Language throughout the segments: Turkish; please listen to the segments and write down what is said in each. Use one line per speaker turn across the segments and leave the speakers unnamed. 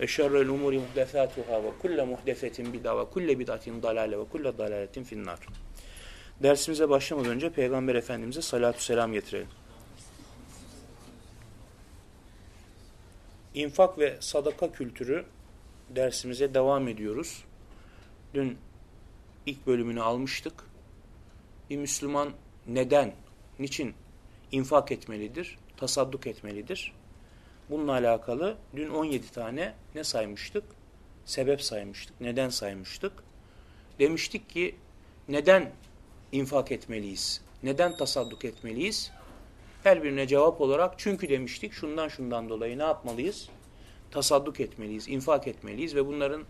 Ve şerrel umuri muhdesatuhâ ve kulle muhdesetin bid'a ve kulle bid'atin dalale ve kulle dalaletin finnar. Dersimize başlamadan önce Peygamber Efendimiz'e salatu selam getirelim. İnfak ve sadaka kültürü dersimize devam ediyoruz. Dün ilk bölümünü almıştık. Bir Müslüman neden, niçin infak etmelidir, tasadduk etmelidir? Bununla alakalı dün 17 tane ne saymıştık? Sebep saymıştık. Neden saymıştık? Demiştik ki neden infak etmeliyiz? Neden tasadduk etmeliyiz? Her birine cevap olarak çünkü demiştik şundan şundan dolayı ne yapmalıyız? Tasadduk etmeliyiz, infak etmeliyiz ve bunların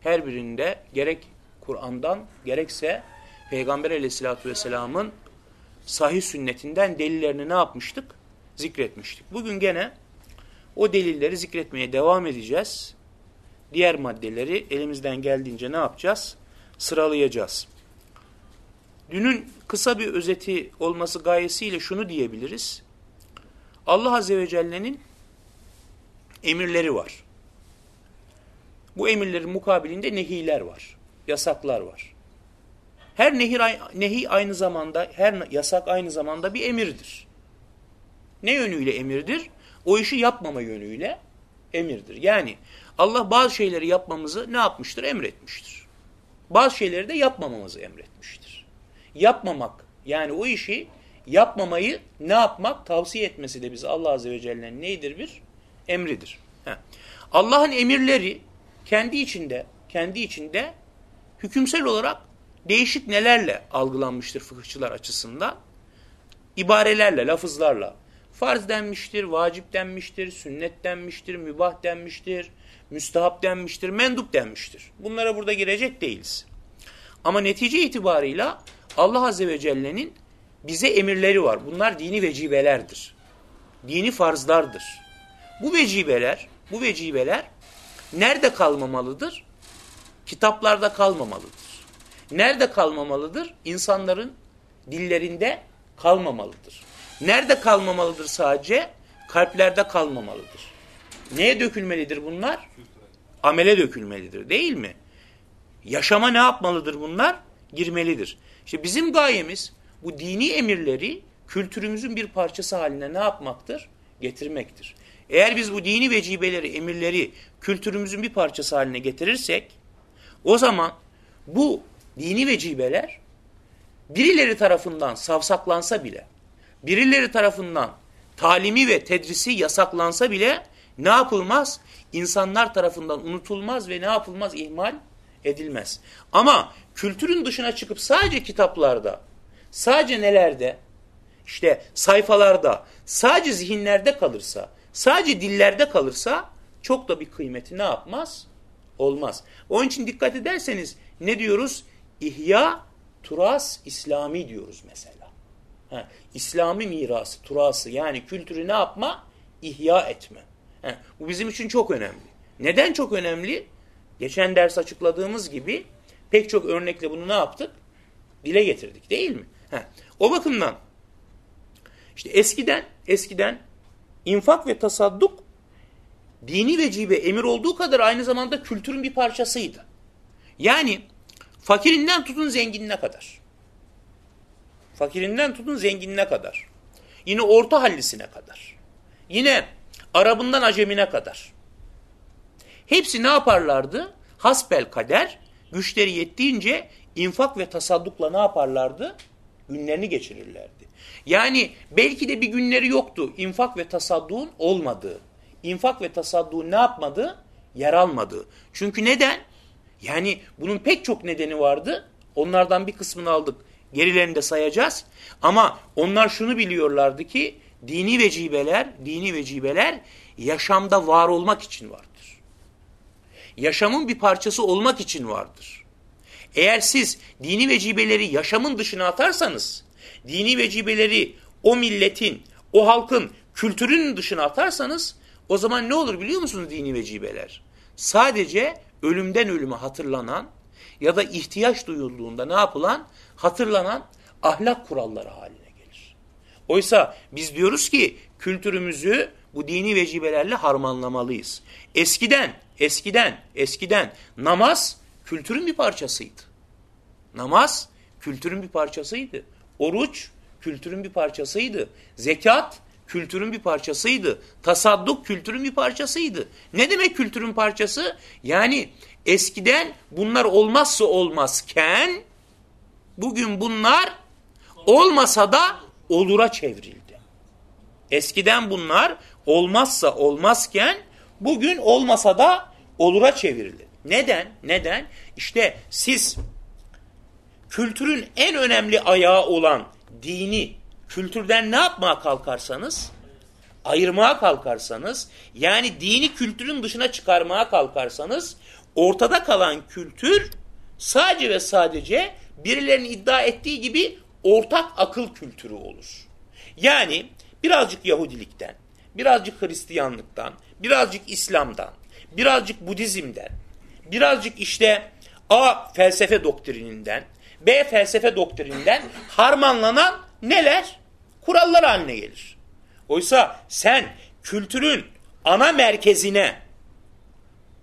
her birinde gerek Kur'an'dan gerekse Peygamber aleyhissalatü vesselamın sahih sünnetinden delillerini ne yapmıştık? Zikretmiştik. Bugün gene o delilleri zikretmeye devam edeceğiz. Diğer maddeleri elimizden geldiğince ne yapacağız? Sıralayacağız. Dünün kısa bir özeti olması gayesiyle şunu diyebiliriz. Allah Azze ve Celle'nin emirleri var. Bu emirlerin mukabilinde nehiler var. Yasaklar var. Her nehir, nehi aynı zamanda, her yasak aynı zamanda bir emirdir. Ne yönüyle emirdir? O işi yapmama yönüyle emirdir. Yani Allah bazı şeyleri yapmamızı ne yapmıştır? Emretmiştir. Bazı şeyleri de yapmamamızı emretmiştir. Yapmamak yani o işi yapmamayı ne yapmak? Tavsiye etmesi de bize Allah Azze ve Celle'nin neydir bir? Emridir. Allah'ın emirleri kendi içinde kendi içinde hükümsel olarak değişik nelerle algılanmıştır fıkıhçılar açısından? İbarelerle, lafızlarla farz denmiştir, vacip denmiştir, sünnet denmiştir, mübah denmiştir, müstahap denmiştir, mendup denmiştir. Bunlara burada girecek değiliz. Ama netice itibarıyla Allah Azze ve Celle'nin bize emirleri var. Bunlar dini vecibelerdir. Dini farzlardır. Bu vecibeler, bu vecibeler nerede kalmamalıdır? Kitaplarda kalmamalıdır. Nerede kalmamalıdır? İnsanların dillerinde kalmamalıdır. Nerede kalmamalıdır sadece? Kalplerde kalmamalıdır. Neye dökülmelidir bunlar? Amele dökülmelidir değil mi? Yaşama ne yapmalıdır bunlar? Girmelidir. İşte bizim gayemiz bu dini emirleri kültürümüzün bir parçası haline ne yapmaktır? Getirmektir. Eğer biz bu dini vecibeleri, emirleri kültürümüzün bir parçası haline getirirsek o zaman bu dini vecibeler birileri tarafından savsaklansa bile birileri tarafından talimi ve tedrisi yasaklansa bile ne yapılmaz? İnsanlar tarafından unutulmaz ve ne yapılmaz? İhmal edilmez. Ama kültürün dışına çıkıp sadece kitaplarda, sadece nelerde, işte sayfalarda, sadece zihinlerde kalırsa, sadece dillerde kalırsa çok da bir kıymeti ne yapmaz? Olmaz. Onun için dikkat ederseniz ne diyoruz? İhya, turas, İslami diyoruz mesela. Ha, İslami mirası, turası yani kültürü ne yapma? İhya etme. Ha, bu bizim için çok önemli. Neden çok önemli? Geçen ders açıkladığımız gibi pek çok örnekle bunu ne yaptık? Dile getirdik değil mi? Ha, o bakımdan işte eskiden eskiden infak ve tasadduk dini vecibe emir olduğu kadar aynı zamanda kültürün bir parçasıydı. Yani fakirinden tutun zenginine kadar. Fakirinden tutun zenginine kadar. Yine orta hallisine kadar. Yine Arabından Acemine kadar. Hepsi ne yaparlardı? Hasbel kader güçleri yettiğince infak ve tasaddukla ne yaparlardı? Günlerini geçirirlerdi. Yani belki de bir günleri yoktu infak ve tasadduğun olmadığı. İnfak ve tasadduğun ne yapmadı? Yer almadı. Çünkü neden? Yani bunun pek çok nedeni vardı. Onlardan bir kısmını aldık. Gerilerini de sayacağız. Ama onlar şunu biliyorlardı ki dini vecibeler, dini vecibeler yaşamda var olmak için vardır. Yaşamın bir parçası olmak için vardır. Eğer siz dini vecibeleri yaşamın dışına atarsanız, dini vecibeleri o milletin, o halkın kültürünün dışına atarsanız o zaman ne olur biliyor musunuz dini vecibeler? Sadece ölümden ölüme hatırlanan ya da ihtiyaç duyulduğunda ne yapılan? Hatırlanan ahlak kuralları haline gelir. Oysa biz diyoruz ki kültürümüzü bu dini vecibelerle harmanlamalıyız. Eskiden, eskiden, eskiden namaz kültürün bir parçasıydı. Namaz kültürün bir parçasıydı. Oruç kültürün bir parçasıydı. Zekat kültürün bir parçasıydı. Tasadduk kültürün bir parçasıydı. Ne demek kültürün parçası? Yani eskiden bunlar olmazsa olmazken bugün bunlar olmasa da olura çevrildi. Eskiden bunlar olmazsa olmazken bugün olmasa da olura çevrildi. Neden? Neden? İşte siz kültürün en önemli ayağı olan dini kültürden ne yapmaya kalkarsanız, ayırmaya kalkarsanız, yani dini kültürün dışına çıkarmaya kalkarsanız, ortada kalan kültür sadece ve sadece birilerinin iddia ettiği gibi ortak akıl kültürü olur. Yani birazcık Yahudilikten, birazcık Hristiyanlıktan, birazcık İslam'dan, birazcık Budizm'den, birazcık işte A felsefe doktrininden, B felsefe doktrininden harmanlanan neler? Kurallar haline gelir. Oysa sen kültürün ana merkezine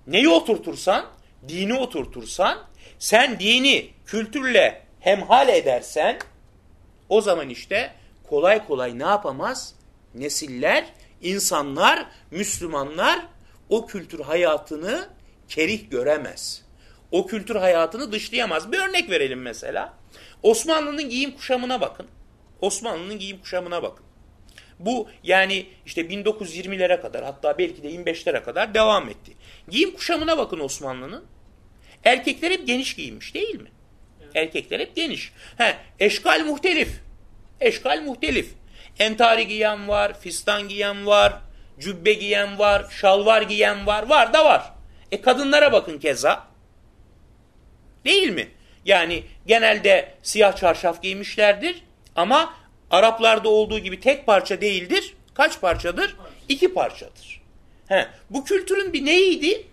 neyi oturtursan, dini oturtursan, sen dini kültürle hemhal edersen, o zaman işte kolay kolay ne yapamaz? Nesiller, insanlar, Müslümanlar o kültür hayatını kerih göremez. O kültür hayatını dışlayamaz. Bir örnek verelim mesela. Osmanlı'nın giyim kuşamına bakın. Osmanlı'nın giyim kuşamına bakın. Bu yani işte 1920'lere kadar hatta belki de 25'lere kadar devam etti. Giyim kuşamına bakın Osmanlı'nın. Erkekler hep geniş giyinmiş değil mi? Evet. Erkekler hep geniş. He, eşkal muhtelif. Eşkal muhtelif. Entari giyen var, fistan giyen var, cübbe giyen var, şalvar giyen var. Var da var. E kadınlara bakın keza. Değil mi? Yani genelde siyah çarşaf giymişlerdir ama Araplarda olduğu gibi tek parça değildir. Kaç parçadır? İki parçadır. He, bu kültürün bir neydi?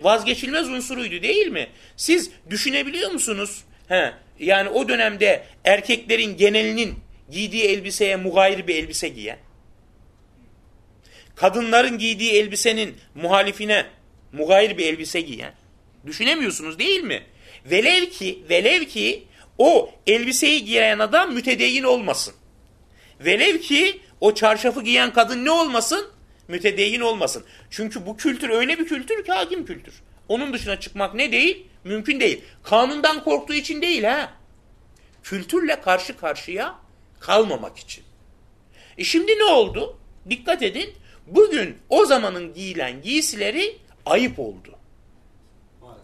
Vazgeçilmez unsuruydu değil mi? Siz düşünebiliyor musunuz? He, yani o dönemde erkeklerin genelinin giydiği elbiseye mugayir bir elbise giyen, kadınların giydiği elbisenin muhalifine mugayir bir elbise giyen, düşünemiyorsunuz değil mi? Velev ki, velev ki o elbiseyi giyen adam mütedeyyin olmasın. Velev ki o çarşafı giyen kadın ne olmasın? Mütedeyyin olmasın. Çünkü bu kültür öyle bir kültür ki hakim kültür. Onun dışına çıkmak ne değil? Mümkün değil. Kanundan korktuğu için değil ha. Kültürle karşı karşıya kalmamak için. E şimdi ne oldu? Dikkat edin. Bugün o zamanın giyilen giysileri ayıp oldu.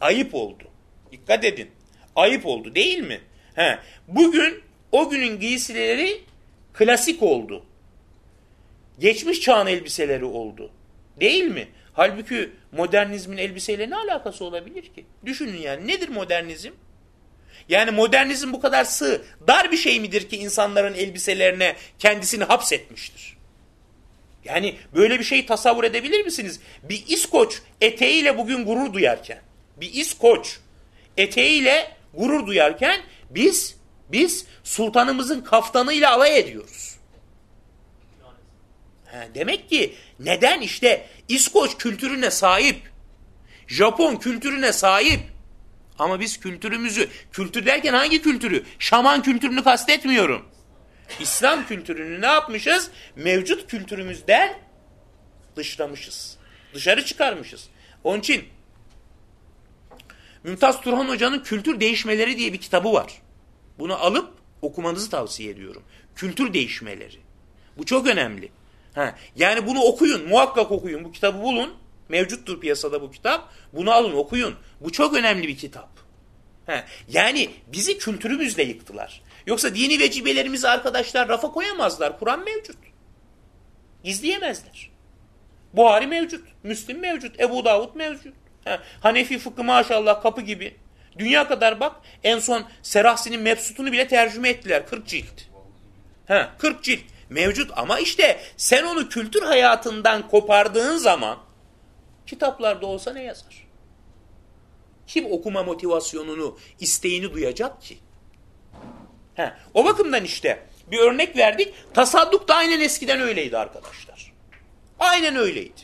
Ayıp oldu. Dikkat edin. Ayıp oldu değil mi? He. Bugün o günün giysileri klasik oldu. Geçmiş çağın elbiseleri oldu. Değil mi? Halbuki modernizmin elbiseyle ne alakası olabilir ki? Düşünün yani nedir modernizm? Yani modernizm bu kadar sığ, dar bir şey midir ki insanların elbiselerine kendisini hapsetmiştir? Yani böyle bir şey tasavvur edebilir misiniz? Bir İskoç eteğiyle bugün gurur duyarken, bir İskoç eteğiyle gurur duyarken biz biz sultanımızın kaftanıyla alay ediyoruz. Ha, demek ki neden işte İskoç kültürüne sahip, Japon kültürüne sahip ama biz kültürümüzü, kültür derken hangi kültürü? Şaman kültürünü kastetmiyorum. İslam kültürünü ne yapmışız? Mevcut kültürümüzden dışlamışız. Dışarı çıkarmışız. Onun için Mümtaz Turhan Hoca'nın Kültür Değişmeleri diye bir kitabı var. Bunu alıp okumanızı tavsiye ediyorum. Kültür Değişmeleri. Bu çok önemli. Ha, yani bunu okuyun, muhakkak okuyun. Bu kitabı bulun. Mevcuttur piyasada bu kitap. Bunu alın, okuyun. Bu çok önemli bir kitap. Ha, yani bizi kültürümüzle yıktılar. Yoksa dini vecibelerimizi arkadaşlar rafa koyamazlar. Kur'an mevcut. Gizleyemezler. Buhari mevcut, Müslim mevcut, Ebu Davud mevcut. Ha, Hanefi fıkhı maşallah kapı gibi. Dünya kadar bak en son Serahsi'nin Mebsut'unu bile tercüme ettiler 40 cilt. Ha, 40 cilt mevcut ama işte sen onu kültür hayatından kopardığın zaman kitaplarda olsa ne yazar? Kim okuma motivasyonunu, isteğini duyacak ki? Ha, o bakımdan işte bir örnek verdik. Tasadduk da aynen eskiden öyleydi arkadaşlar. Aynen öyleydi.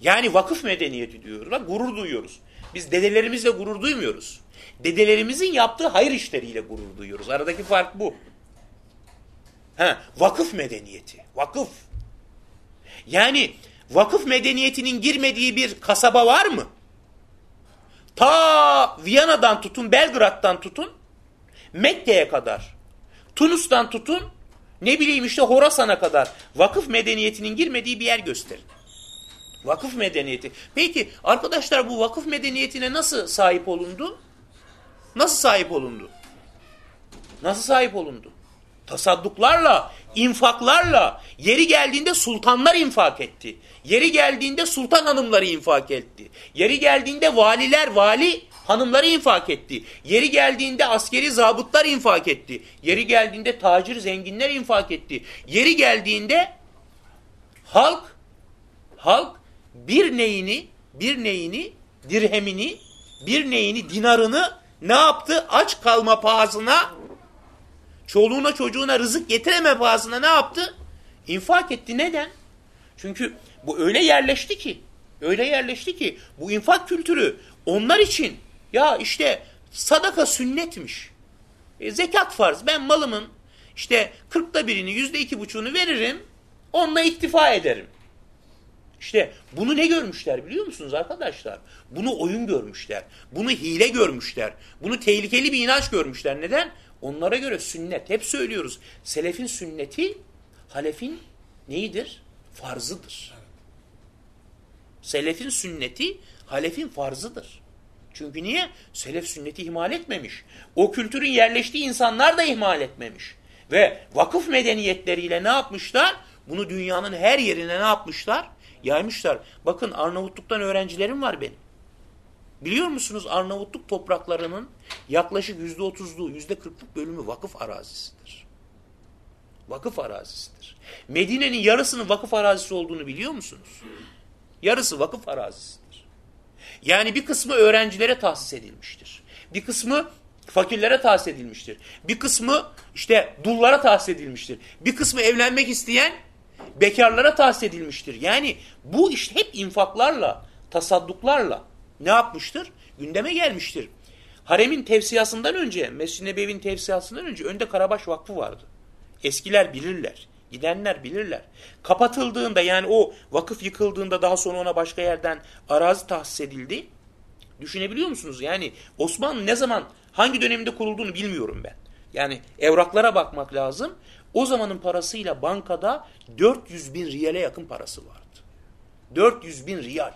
Yani vakıf medeniyeti diyoruz. Gurur duyuyoruz. Biz dedelerimizle gurur duymuyoruz. Dedelerimizin yaptığı hayır işleriyle gurur duyuyoruz. Aradaki fark bu. Ha, vakıf medeniyeti. Vakıf. Yani vakıf medeniyetinin girmediği bir kasaba var mı? Ta Viyana'dan tutun, Belgrad'dan tutun, Mekke'ye kadar. Tunus'tan tutun, ne bileyim işte Horasan'a kadar vakıf medeniyetinin girmediği bir yer gösterin. Vakıf medeniyeti. Peki arkadaşlar bu vakıf medeniyetine nasıl sahip olundu? Nasıl sahip olundu? Nasıl sahip olundu? Tasadduklarla, infaklarla, yeri geldiğinde sultanlar infak etti. Yeri geldiğinde sultan hanımları infak etti. Yeri geldiğinde valiler, vali hanımları infak etti. Yeri geldiğinde askeri zabıtlar infak etti. Yeri geldiğinde tacir zenginler infak etti. Yeri geldiğinde halk halk bir neyini, bir neyini, dirhemini, bir neyini, dinarını ne yaptı? Aç kalma pahasına, çoluğuna çocuğuna rızık getireme pahasına ne yaptı? İnfak etti. Neden? Çünkü bu öyle yerleşti ki, öyle yerleşti ki bu infak kültürü onlar için ya işte sadaka sünnetmiş. E, zekat farz. Ben malımın işte kırkta birini, yüzde iki buçuğunu veririm. Onunla iktifa ederim. İşte bunu ne görmüşler biliyor musunuz arkadaşlar? Bunu oyun görmüşler. Bunu hile görmüşler. Bunu tehlikeli bir inanç görmüşler. Neden? Onlara göre sünnet. Hep söylüyoruz. Selefin sünneti halefin neyidir? Farzıdır. Selefin sünneti halefin farzıdır. Çünkü niye? Selef sünneti ihmal etmemiş. O kültürün yerleştiği insanlar da ihmal etmemiş. Ve vakıf medeniyetleriyle ne yapmışlar? Bunu dünyanın her yerine ne yapmışlar? Yaymışlar. Bakın Arnavutluk'tan öğrencilerim var benim. Biliyor musunuz Arnavutluk topraklarının yaklaşık yüzde otuzluğu, yüzde kırklık bölümü vakıf arazisidir. Vakıf arazisidir. Medine'nin yarısının vakıf arazisi olduğunu biliyor musunuz? Yarısı vakıf arazisidir. Yani bir kısmı öğrencilere tahsis edilmiştir. Bir kısmı fakirlere tahsis edilmiştir. Bir kısmı işte dullara tahsis edilmiştir. Bir kısmı evlenmek isteyen bekarlara tahsis edilmiştir. Yani bu iş hep infaklarla, tasadduklarla ne yapmıştır? Gündeme gelmiştir. Haremin tevsiyasından önce, Mescid-i Nebevi'nin tevsiyasından önce önde Karabaş Vakfı vardı. Eskiler bilirler. Gidenler bilirler. Kapatıldığında yani o vakıf yıkıldığında daha sonra ona başka yerden arazi tahsis edildi. Düşünebiliyor musunuz? Yani Osmanlı ne zaman hangi döneminde kurulduğunu bilmiyorum ben. Yani evraklara bakmak lazım. O zamanın parasıyla bankada 400 bin riyale yakın parası vardı. 400 bin riyal.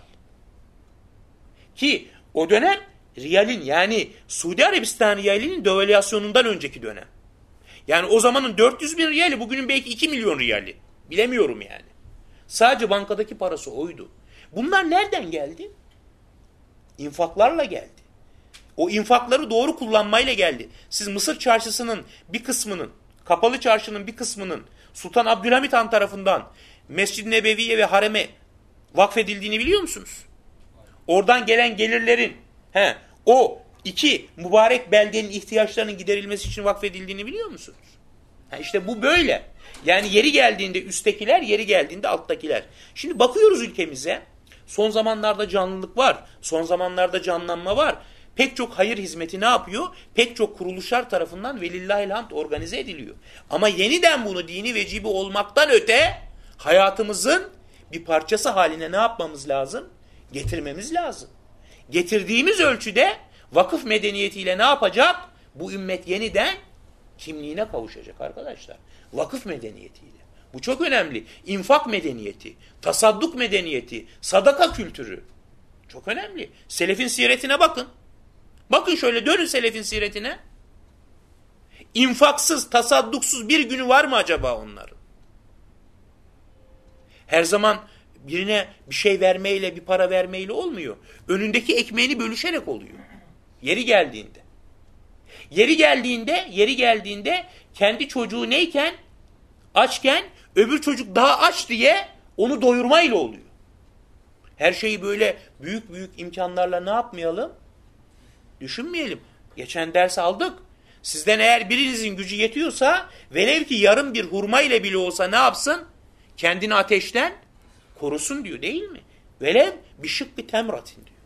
Ki o dönem riyalin yani Suudi Arabistan riyalinin devalüasyonundan önceki dönem. Yani o zamanın 400 bin riyali bugünün belki 2 milyon riyali. Bilemiyorum yani. Sadece bankadaki parası oydu. Bunlar nereden geldi? İnfaklarla geldi. O infakları doğru kullanmayla geldi. Siz Mısır çarşısının bir kısmının, kapalı çarşının bir kısmının Sultan Abdülhamit Han tarafından Mescid-i Nebevi'ye ve hareme vakfedildiğini biliyor musunuz? Oradan gelen gelirlerin he, o iki mübarek beldenin ihtiyaçlarının giderilmesi için vakfedildiğini biliyor musunuz? Ha işte bu böyle. Yani yeri geldiğinde üsttekiler, yeri geldiğinde alttakiler. Şimdi bakıyoruz ülkemize. Son zamanlarda canlılık var. Son zamanlarda canlanma var. Pek çok hayır hizmeti ne yapıyor? Pek çok kuruluşlar tarafından velillahilhamd organize ediliyor. Ama yeniden bunu dini vecibi olmaktan öte hayatımızın bir parçası haline ne yapmamız lazım? Getirmemiz lazım. getirdiğimiz ölçüde vakıf medeniyetiyle ne yapacak? Bu ümmet yeniden kimliğine kavuşacak arkadaşlar. Vakıf medeniyetiyle. Bu çok önemli. İnfak medeniyeti, tasadduk medeniyeti, sadaka kültürü. Çok önemli. Selefin siretine bakın. Bakın şöyle dönün selefin siretine. İnfaksız, tasadduksuz bir günü var mı acaba onların? Her zaman birine bir şey vermeyle, bir para vermeyle olmuyor. Önündeki ekmeğini bölüşerek oluyor. Yeri geldiğinde. Yeri geldiğinde, yeri geldiğinde kendi çocuğu neyken, açken öbür çocuk daha aç diye onu doyurmayla oluyor. Her şeyi böyle büyük büyük imkanlarla ne yapmayalım? Düşünmeyelim. Geçen ders aldık. Sizden eğer birinizin gücü yetiyorsa velev ki yarım bir hurma ile bile olsa ne yapsın? Kendini ateşten korusun diyor değil mi? Velev bir şık bir temratin diyor.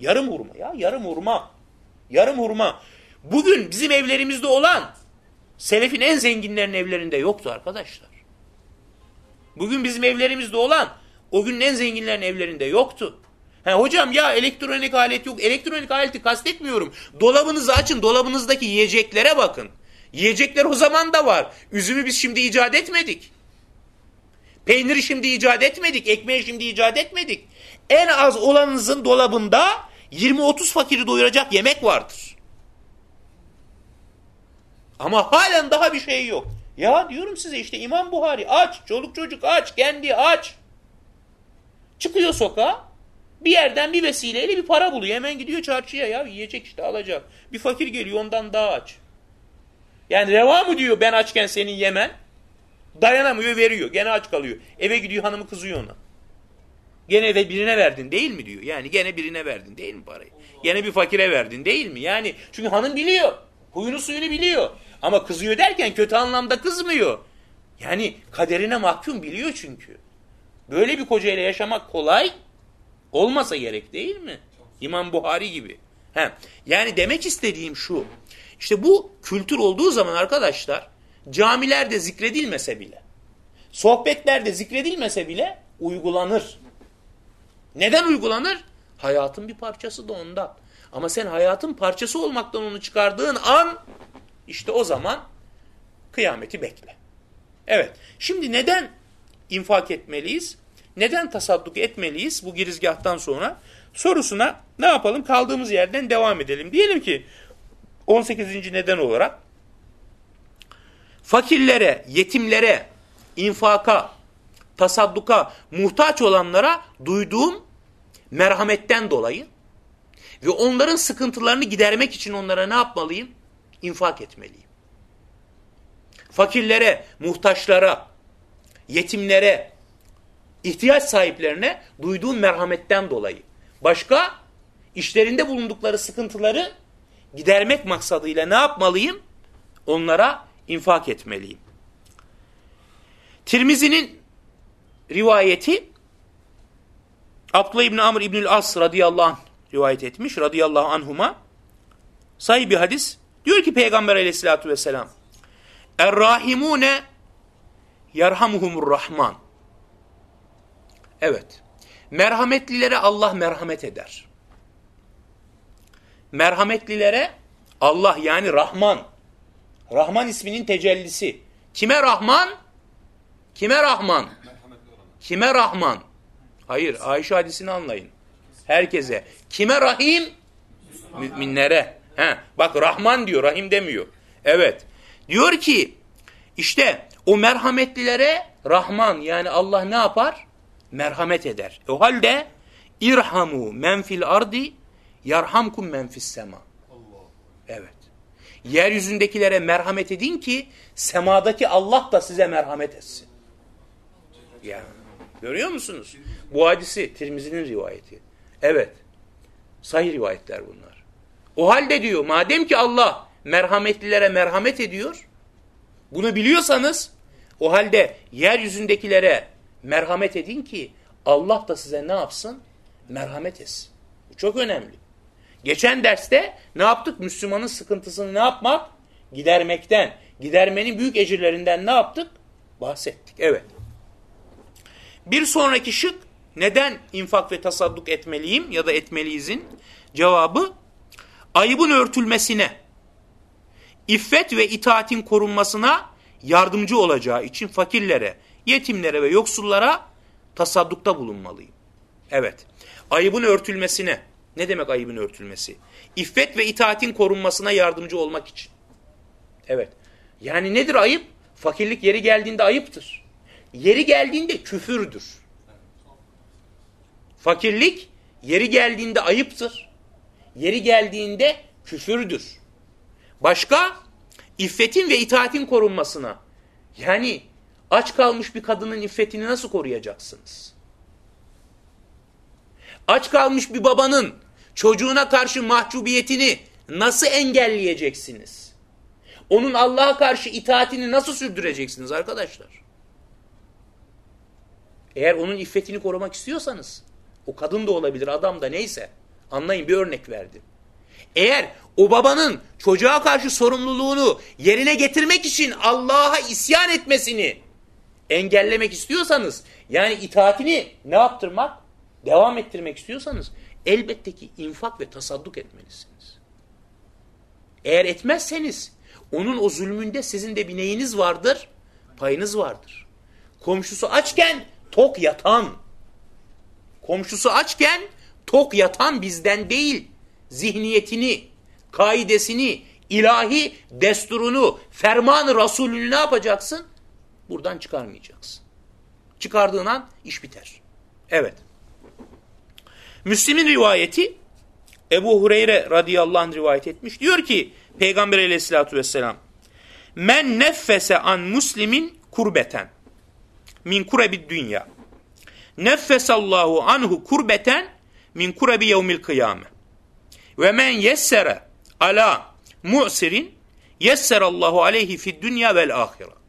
Yarım hurma ya yarım hurma. Yarım hurma. Bugün bizim evlerimizde olan selefin en zenginlerin evlerinde yoktu arkadaşlar. Bugün bizim evlerimizde olan o günün en zenginlerin evlerinde yoktu. He, hocam ya elektronik alet yok. Elektronik aleti kastetmiyorum. Dolabınızı açın. Dolabınızdaki yiyeceklere bakın. Yiyecekler o zaman da var. Üzümü biz şimdi icat etmedik. Peyniri şimdi icat etmedik. Ekmeği şimdi icat etmedik. En az olanınızın dolabında 20-30 fakiri doyuracak yemek vardır. Ama halen daha bir şey yok. Ya diyorum size işte İmam Buhari aç, çoluk çocuk aç, kendi aç. Çıkıyor sokağa, bir yerden bir vesileyle bir para buluyor. Hemen gidiyor çarşıya ya yiyecek işte alacak. Bir fakir geliyor ondan daha aç. Yani reva mı diyor ben açken senin yemen? Dayanamıyor veriyor. Gene aç kalıyor. Eve gidiyor hanımı kızıyor ona. Gene eve birine verdin değil mi diyor. Yani gene birine verdin değil mi parayı? Gene bir fakire verdin değil mi? Yani çünkü hanım biliyor. Huyunu suyunu biliyor. Ama kızıyor derken kötü anlamda kızmıyor. Yani kaderine mahkum biliyor çünkü. Böyle bir kocayla yaşamak kolay olmasa gerek değil mi? İmam Buhari gibi. He. Yani demek istediğim şu. İşte bu kültür olduğu zaman arkadaşlar camilerde zikredilmese bile, sohbetlerde zikredilmese bile uygulanır. Neden uygulanır? Hayatın bir parçası da ondan. Ama sen hayatın parçası olmaktan onu çıkardığın an işte o zaman kıyameti bekle. Evet. Şimdi neden infak etmeliyiz? Neden tasadduk etmeliyiz bu girizgahtan sonra? Sorusuna ne yapalım? Kaldığımız yerden devam edelim. Diyelim ki 18. neden olarak fakirlere, yetimlere, infaka, tasadduka muhtaç olanlara duyduğum merhametten dolayı ve onların sıkıntılarını gidermek için onlara ne yapmalıyım? İnfak etmeliyim. Fakirlere, muhtaçlara, yetimlere, ihtiyaç sahiplerine duyduğum merhametten dolayı. Başka, işlerinde bulundukları sıkıntıları gidermek maksadıyla ne yapmalıyım? Onlara infak etmeliyim. Tirmizi'nin rivayeti Abdullah İbni Amr İbnül As radıyallahu anh rivayet etmiş radıyallahu anhuma. Sahih bir hadis. Diyor ki Peygamber aleyhissalatü vesselam Er-Rahimune yerhamuhumur Rahman. Evet. Merhametlilere Allah merhamet eder. Merhametlilere Allah yani Rahman. Rahman isminin tecellisi. Kime Rahman? Kime Rahman? Kime Rahman? Hayır, Ayşe hadisini anlayın. Herkese. Kime Rahim? Müminlere. He, bak Rahman diyor, Rahim demiyor. Evet. Diyor ki, işte o merhametlilere Rahman yani Allah ne yapar? Merhamet eder. O halde irhamu men fil ardi yarhamkum men fis sema. Evet. Yeryüzündekilere merhamet edin ki semadaki Allah da size merhamet etsin. Ya görüyor musunuz? Bu hadisi Tirmizi'nin rivayeti. Evet. Sahih rivayetler bunlar. O halde diyor madem ki Allah merhametlilere merhamet ediyor bunu biliyorsanız o halde yeryüzündekilere merhamet edin ki Allah da size ne yapsın? Merhamet etsin. Bu çok önemli. Geçen derste ne yaptık? Müslümanın sıkıntısını ne yapmak? Gidermekten. Gidermenin büyük ecirlerinden ne yaptık? Bahsettik. Evet. Bir sonraki şık neden infak ve tasadduk etmeliyim ya da etmeliyizin cevabı ayıbın örtülmesine, iffet ve itaatin korunmasına yardımcı olacağı için fakirlere, yetimlere ve yoksullara tasaddukta bulunmalıyım. Evet, ayıbın örtülmesine, ne demek ayıbın örtülmesi? İffet ve itaatin korunmasına yardımcı olmak için. Evet, yani nedir ayıp? Fakirlik yeri geldiğinde ayıptır. Yeri geldiğinde küfürdür. Fakirlik yeri geldiğinde ayıptır. Yeri geldiğinde küfürdür. Başka? İffetin ve itaatin korunmasına. Yani aç kalmış bir kadının iffetini nasıl koruyacaksınız? Aç kalmış bir babanın çocuğuna karşı mahcubiyetini nasıl engelleyeceksiniz? Onun Allah'a karşı itaatini nasıl sürdüreceksiniz arkadaşlar? Eğer onun iffetini korumak istiyorsanız, o kadın da olabilir, adam da neyse, anlayın bir örnek verdim. Eğer o babanın çocuğa karşı sorumluluğunu yerine getirmek için Allah'a isyan etmesini engellemek istiyorsanız, yani itaatini ne yaptırmak? Devam ettirmek istiyorsanız, elbette ki infak ve tasadduk etmelisiniz. Eğer etmezseniz, onun o zulmünde sizin de bir neyiniz vardır? Payınız vardır. Komşusu açken tok yatan, komşusu açken tok yatan bizden değil, zihniyetini, kaidesini, ilahi desturunu, fermanı Resulünü ne yapacaksın? Buradan çıkarmayacaksın. Çıkardığın an iş biter. Evet. Müslim'in rivayeti Ebu Hureyre radıyallahu anh rivayet etmiş. Diyor ki Peygamber aleyhissalatü vesselam Men neffese an muslimin kurbeten min kurebid dünya. Neffesallahu anhu kurbeten min kurebi yevmil kıyame. Ve men yessere ala mu'sirin yesserallahu aleyhi fid dünya vel ahire.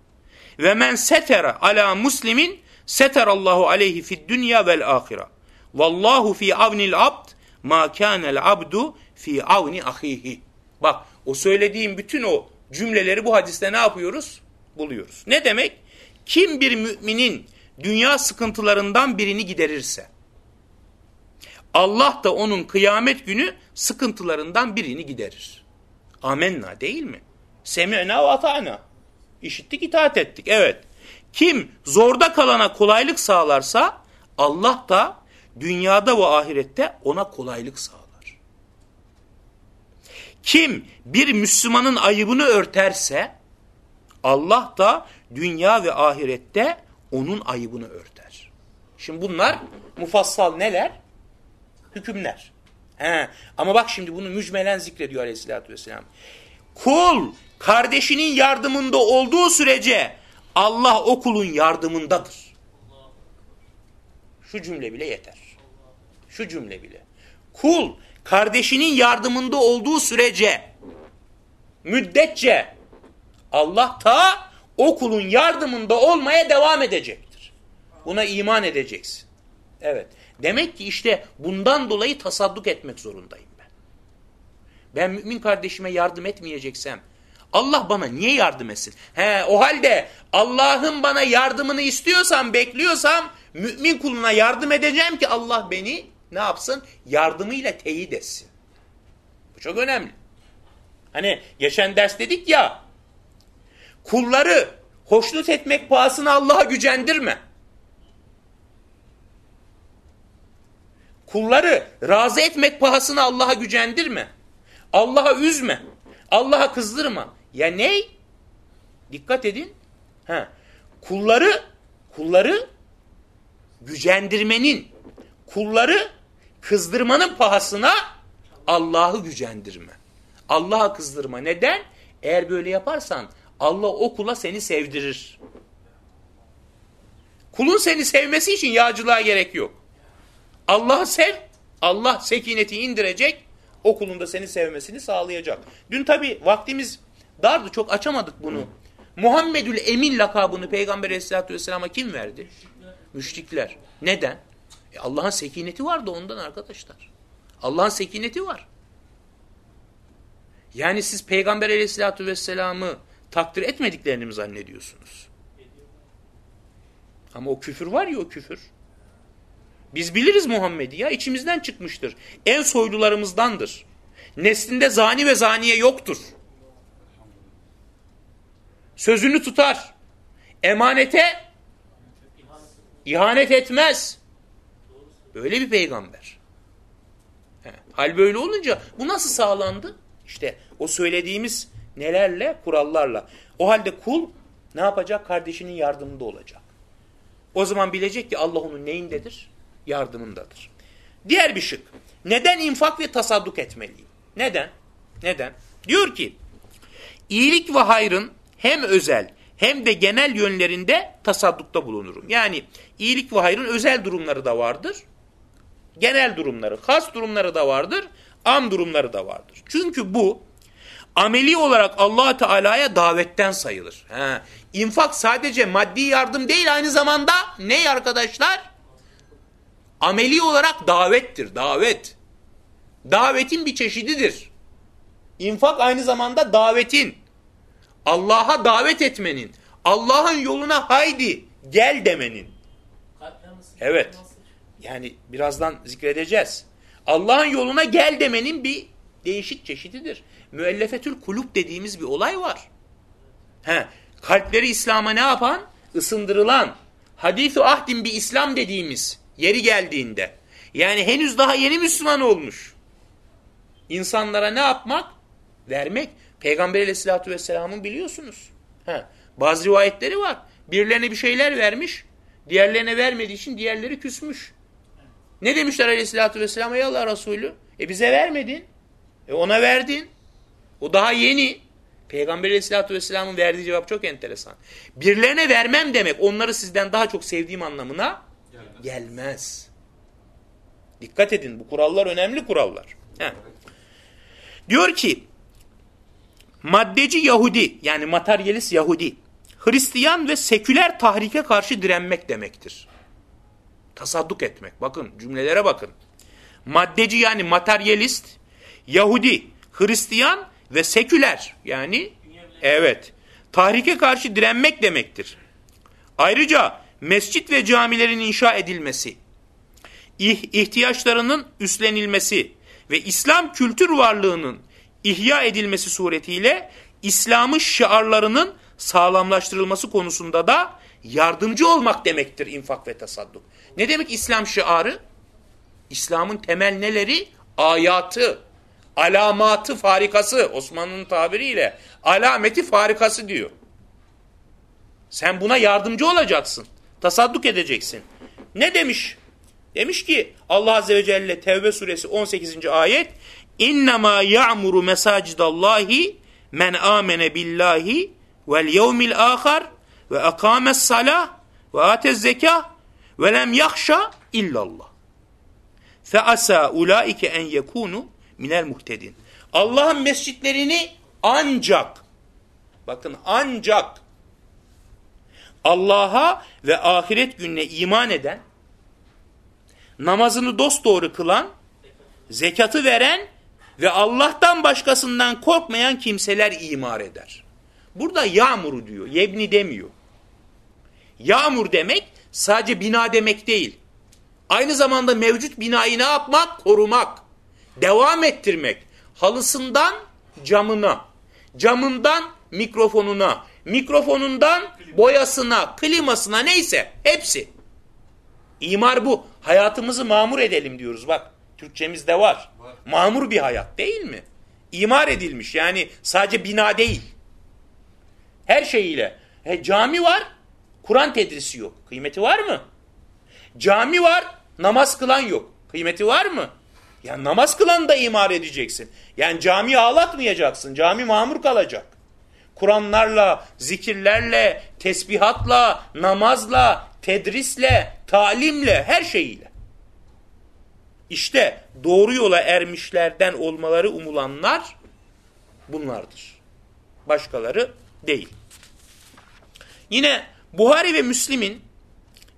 Ve men setere ala muslimin seterallahu aleyhi fid dünya vel ahire. Vallahu fi avnil abd ma kânel abdu fi avni ahihi. Bak o söylediğim bütün o cümleleri bu hadiste ne yapıyoruz? Buluyoruz. Ne demek? Kim bir müminin dünya sıkıntılarından birini giderirse, Allah da onun kıyamet günü sıkıntılarından birini giderir. Amenna değil mi? Semi'na ve ata'na. İşittik, itaat ettik. Evet. Kim zorda kalana kolaylık sağlarsa Allah da dünyada ve ahirette ona kolaylık sağlar. Kim bir Müslümanın ayıbını örterse Allah da dünya ve ahirette onun ayıbını örter. Şimdi bunlar mufassal neler? Hükümler. He. Ama bak şimdi bunu mücmelen zikrediyor aleyhissalatü vesselam. Kul kardeşinin yardımında olduğu sürece Allah o kulun yardımındadır. Şu cümle bile yeter. Şu cümle bile. Kul kardeşinin yardımında olduğu sürece müddetçe Allah ta o kulun yardımında olmaya devam edecektir. Buna iman edeceksin. Evet. Demek ki işte bundan dolayı tasadduk etmek zorundayım ben. Mümin kardeşime yardım etmeyeceksem Allah bana niye yardım etsin? He, o halde Allah'ın bana yardımını istiyorsam, bekliyorsam mümin kuluna yardım edeceğim ki Allah beni ne yapsın? Yardımıyla teyit etsin. Bu çok önemli. Hani geçen ders dedik ya kulları hoşnut etmek pahasına Allah'a gücendirme. Kulları razı etmek pahasına Allah'a gücendirme. Allah'a üzme. Allah'a kızdırma. Ya ney? Dikkat edin. Ha. Kulları kulları gücendirmenin, kulları kızdırmanın pahasına Allah'ı gücendirme. Allah'a kızdırma. Neden? Eğer böyle yaparsan Allah o kula seni sevdirir. Kulun seni sevmesi için yağcılığa gerek yok. Allah'ı sev, Allah sekineti indirecek, o kulun da seni sevmesini sağlayacak. Dün tabi vaktimiz dardı, çok açamadık bunu. Muhammedül Emin lakabını Peygamber aleyhissalatü vesselama kim verdi? Müşrikler. Neden? E Allah'ın sekineti vardı ondan arkadaşlar. Allah'ın sekineti var. Yani siz Peygamber aleyhissalatü vesselamı takdir etmediklerini mi zannediyorsunuz? Ama o küfür var ya o küfür. Biz biliriz Muhammed'i ya içimizden çıkmıştır. En soylularımızdandır. Neslinde zani ve zaniye yoktur. Sözünü tutar. Emanete ihanet etmez. Böyle bir peygamber. Hal böyle olunca bu nasıl sağlandı? İşte o söylediğimiz nelerle? Kurallarla. O halde kul ne yapacak? Kardeşinin yardımında olacak. O zaman bilecek ki Allah onun neyindedir? Yardımındadır. Diğer bir şık. Neden infak ve tasadduk etmeliyim? Neden? Neden? Diyor ki, iyilik ve hayrın hem özel hem de genel yönlerinde tasaddukta bulunurum. Yani iyilik ve hayrın özel durumları da vardır. Genel durumları, has durumları da vardır. Am durumları da vardır. Çünkü bu ameli olarak allah Teala'ya davetten sayılır. He. İnfak sadece maddi yardım değil aynı zamanda ne arkadaşlar? Ameli olarak davettir. Davet. Davetin bir çeşididir. İnfak aynı zamanda davetin. Allah'a davet etmenin. Allah'ın yoluna haydi gel demenin. Evet. Yani birazdan zikredeceğiz. Allah'ın yoluna gel demenin bir değişik çeşididir. Müellefetül kulüp dediğimiz bir olay var. He, kalpleri İslam'a ne yapan? Isındırılan. Hadis-i ahdin bir İslam dediğimiz yeri geldiğinde. Yani henüz daha yeni Müslüman olmuş. İnsanlara ne yapmak? Vermek. Peygamber aleyhissalatü vesselamın biliyorsunuz. He, bazı rivayetleri var. Birilerine bir şeyler vermiş. Diğerlerine vermediği için diğerleri küsmüş. Ne demişler aleyhissalatü vesselam? Ey Allah Resulü e bize vermedin. E ona verdin. O daha yeni. Peygamber aleyhissalatü vesselamın verdiği cevap çok enteresan. Birilerine vermem demek onları sizden daha çok sevdiğim anlamına gelmez. Dikkat edin bu kurallar önemli kurallar. Heh. Diyor ki maddeci Yahudi yani materyalist Yahudi Hristiyan ve seküler tahrike karşı direnmek demektir. Tasadduk etmek. Bakın cümlelere bakın. Maddeci yani materyalist, Yahudi, Hristiyan ve seküler yani evet tahrike karşı direnmek demektir. Ayrıca mescit ve camilerin inşa edilmesi, ihtiyaçlarının üstlenilmesi ve İslam kültür varlığının ihya edilmesi suretiyle İslam'ın şiarlarının sağlamlaştırılması konusunda da yardımcı olmak demektir infak ve tasadduk. Ne demek İslam şiarı? İslam'ın temel neleri? Ayatı, alamatı farikası Osmanlı'nın tabiriyle alameti farikası diyor. Sen buna yardımcı olacaksın. Tasadduk edeceksin. Ne demiş? Demiş ki Allah Azze ve Celle Tevbe suresi 18. ayet İnnemâ ya'muru mesacidallahi men amene billahi vel yevmil ahar ve akames salah ve atez zekah ve lem yahşa illallah. Fe asa ulaike en yekunu minel muhtedin. Allah'ın mescitlerini ancak bakın ancak Allah'a ve ahiret gününe iman eden namazını dosdoğru kılan zekatı veren ve Allah'tan başkasından korkmayan kimseler imar eder. Burada yağmuru diyor, yebni demiyor. Yağmur demek sadece bina demek değil. Aynı zamanda mevcut binayı ne yapmak? Korumak. Devam ettirmek. Halısından camına, camından mikrofonuna, mikrofonundan boyasına, klimasına neyse hepsi. İmar bu. Hayatımızı mamur edelim diyoruz bak. Türkçemizde var. var. Mamur bir hayat değil mi? İmar edilmiş yani sadece bina değil. Her şeyiyle. E, cami var, Kur'an tedrisi yok. Kıymeti var mı? Cami var, namaz kılan yok. Kıymeti var mı? Ya namaz kılan da imar edeceksin. Yani camiyi ağlatmayacaksın. Cami mamur kalacak. Kur'anlarla, zikirlerle, tesbihatla, namazla, tedrisle, talimle, her şeyiyle. İşte doğru yola ermişlerden olmaları umulanlar bunlardır. Başkaları değil. Yine Buhari ve Müslim'in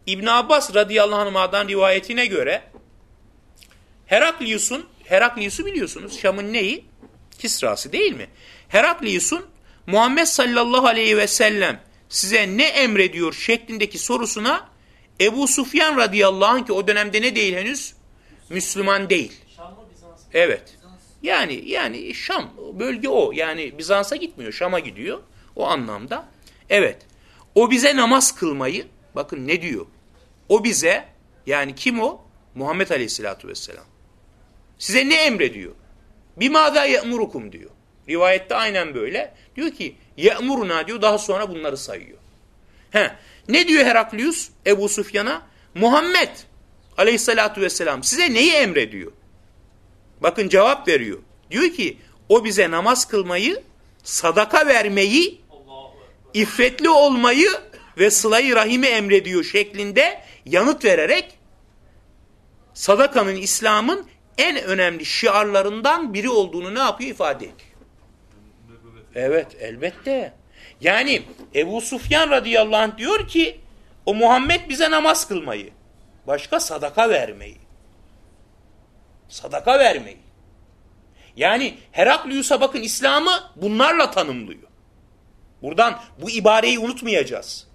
İbn Abbas radıyallahu anh'dan rivayetine göre Heraklius'un Heraklius'u biliyorsunuz Şam'ın neyi? Kisrası değil mi? Heraklius'un Muhammed sallallahu aleyhi ve sellem size ne emrediyor şeklindeki sorusuna Ebu Sufyan radıyallahu anh ki o dönemde ne değil henüz? Müslüman değil. Evet. Yani yani Şam bölge o. Yani Bizans'a gitmiyor. Şam'a gidiyor. O anlamda. Evet. O bize namaz kılmayı bakın ne diyor? O bize yani kim o? Muhammed Aleyhisselatü Vesselam. Size ne emrediyor? Bimada ye'murukum diyor. Rivayette aynen böyle. Diyor ki ye'muruna diyor daha sonra bunları sayıyor. He. Ne diyor Heraklius Ebu Sufyan'a? Muhammed aleyhissalatu vesselam size neyi emrediyor? Bakın cevap veriyor. Diyor ki o bize namaz kılmayı, sadaka vermeyi, iffetli olmayı ve sılayı rahimi emrediyor şeklinde yanıt vererek sadakanın İslam'ın en önemli şiarlarından biri olduğunu ne yapıyor ifade ediyor. Evet elbette. Yani Ebu Sufyan radıyallahu anh diyor ki o Muhammed bize namaz kılmayı, başka sadaka vermeyi. Sadaka vermeyi. Yani Heraklius'a bakın İslam'ı bunlarla tanımlıyor. Buradan bu ibareyi unutmayacağız.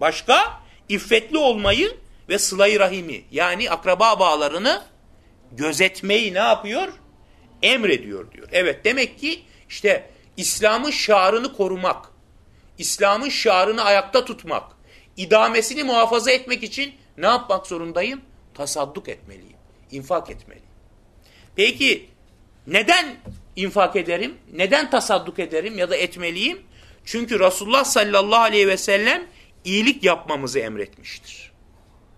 Başka iffetli olmayı ve sılayı rahimi yani akraba bağlarını gözetmeyi ne yapıyor? Emrediyor diyor. Evet demek ki işte İslam'ın şarını korumak, İslam'ın şarını ayakta tutmak, idamesini muhafaza etmek için ne yapmak zorundayım? Tasadduk etmeliyim, infak etmeliyim. Peki neden infak ederim? Neden tasadduk ederim ya da etmeliyim? Çünkü Resulullah sallallahu aleyhi ve sellem iyilik yapmamızı emretmiştir.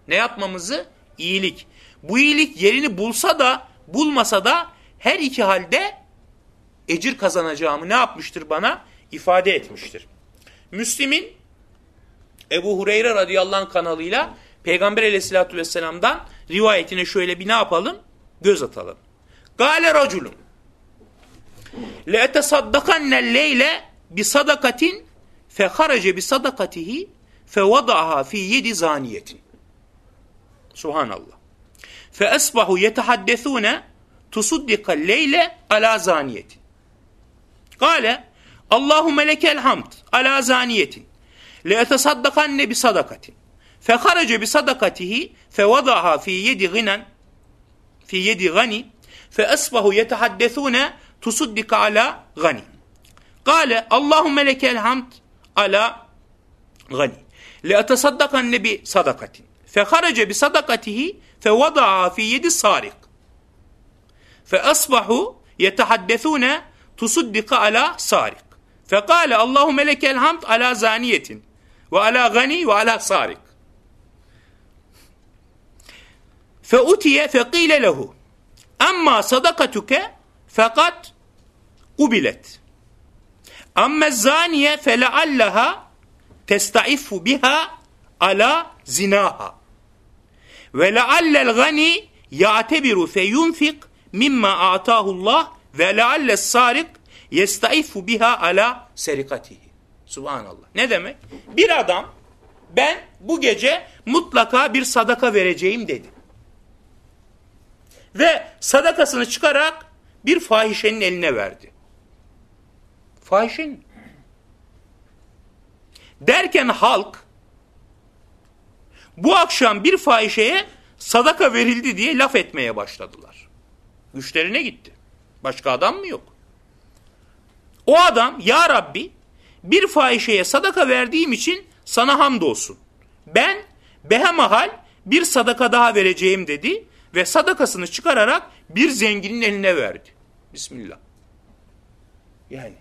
Ne yapmamızı? İyilik. Bu iyilik yerini bulsa da bulmasa da her iki halde ecir kazanacağımı ne yapmıştır bana? ifade etmiştir. Müslim'in Ebu Hureyre radıyallahu anh kanalıyla Peygamber aleyhissalatü vesselam'dan rivayetine şöyle bir ne yapalım? Göz atalım. Gale raculun le'etesaddakanne leyle bi sadakatin feharace bi sadakatihi fevadaha fi yedi zaniyetin. Subhanallah. Fe esbahu yetehaddesune tusuddika leyle ala zaniyetin. Kale Allahümme lekel hamd ala zaniyetin. Le'etesaddakanne bi sadakatin. Feharace bi sadakatihi fevadaha fi yedi ginen fi yedi gani fe esbahu yetehaddesune tusuddika ala gani. Kale Allahümme lekel hamd ala gani. Le'etesaddakanne bi sadakatin. Feharace bi sadakatihi fevadaha tusuddika ala sarik. Fekale Allahümme lekel hamd ala zaniyetin ve ala gani ve ala sarik. Feutiye fekile lehu amma sadakatuke fakat ubilet. Amma zaniye feleallaha testaifu biha ala zinaha. Ve leallel gani ya'tebiru feyunfik mimma atahullah ve lealles sarik yestaifu biha ala serikatihi. Subhanallah. Ne demek? Bir adam ben bu gece mutlaka bir sadaka vereceğim dedi. Ve sadakasını çıkarak bir fahişenin eline verdi. Fahişenin. Derken halk bu akşam bir fahişeye sadaka verildi diye laf etmeye başladılar. Güçlerine gitti. Başka adam mı yok? O adam ya Rabbi bir fahişeye sadaka verdiğim için sana hamdolsun. Ben behemahal bir sadaka daha vereceğim dedi ve sadakasını çıkararak bir zenginin eline verdi. Bismillah. Yani.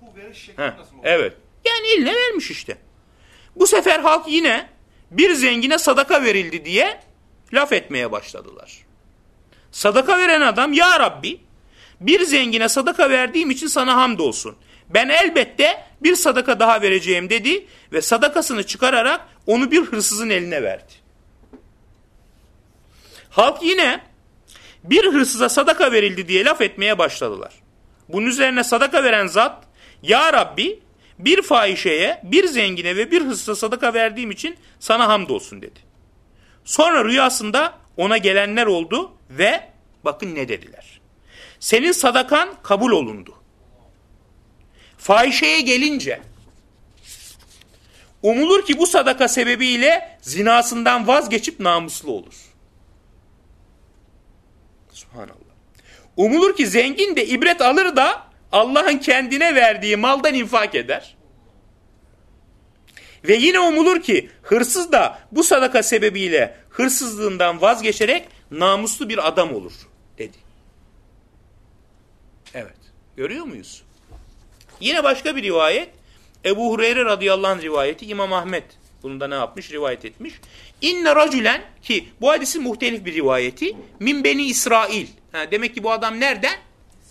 Bu veriş şekli
Heh,
nasıl olur?
evet. Yani eline vermiş işte. Bu sefer halk yine bir zengine sadaka verildi diye laf etmeye başladılar. Sadaka veren adam ya Rabbi bir zengine sadaka verdiğim için sana hamdolsun. Ben elbette bir sadaka daha vereceğim dedi ve sadakasını çıkararak onu bir hırsızın eline verdi. Halk yine bir hırsıza sadaka verildi diye laf etmeye başladılar. Bunun üzerine sadaka veren zat ya Rabbi bir fahişeye, bir zengine ve bir hırsıza sadaka verdiğim için sana hamdolsun dedi. Sonra rüyasında ona gelenler oldu ve bakın ne dediler. Senin sadakan kabul olundu. Fahişeye gelince Umulur ki bu sadaka sebebiyle zinasından vazgeçip namuslu olur. Subhanallah. Umulur ki zengin de ibret alır da Allah'ın kendine verdiği maldan infak eder. Ve yine umulur ki hırsız da bu sadaka sebebiyle hırsızlığından vazgeçerek namuslu bir adam olur. Evet. Görüyor muyuz? Yine başka bir rivayet. Ebu Hureyre radıyallahu anh rivayeti İmam Ahmet bunu da ne yapmış? Rivayet etmiş. İnne racülen ki bu hadisin muhtelif bir rivayeti min beni İsrail. Ha, demek ki bu adam nereden?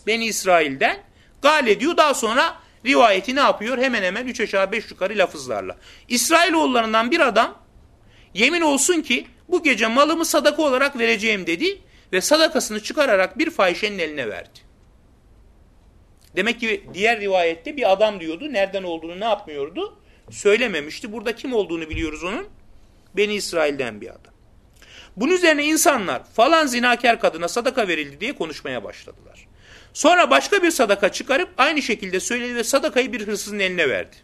Beni İsrail'den. Gal diyor daha sonra rivayeti ne yapıyor? Hemen hemen üç aşağı beş yukarı lafızlarla. İsrailoğullarından bir adam yemin olsun ki bu gece malımı sadaka olarak vereceğim dedi ve sadakasını çıkararak bir fahişenin eline verdi. Demek ki diğer rivayette bir adam diyordu. Nereden olduğunu ne yapmıyordu? Söylememişti. Burada kim olduğunu biliyoruz onun. Beni İsrail'den bir adam. Bunun üzerine insanlar falan zinakar kadına sadaka verildi diye konuşmaya başladılar. Sonra başka bir sadaka çıkarıp aynı şekilde söyledi ve sadakayı bir hırsızın eline verdi.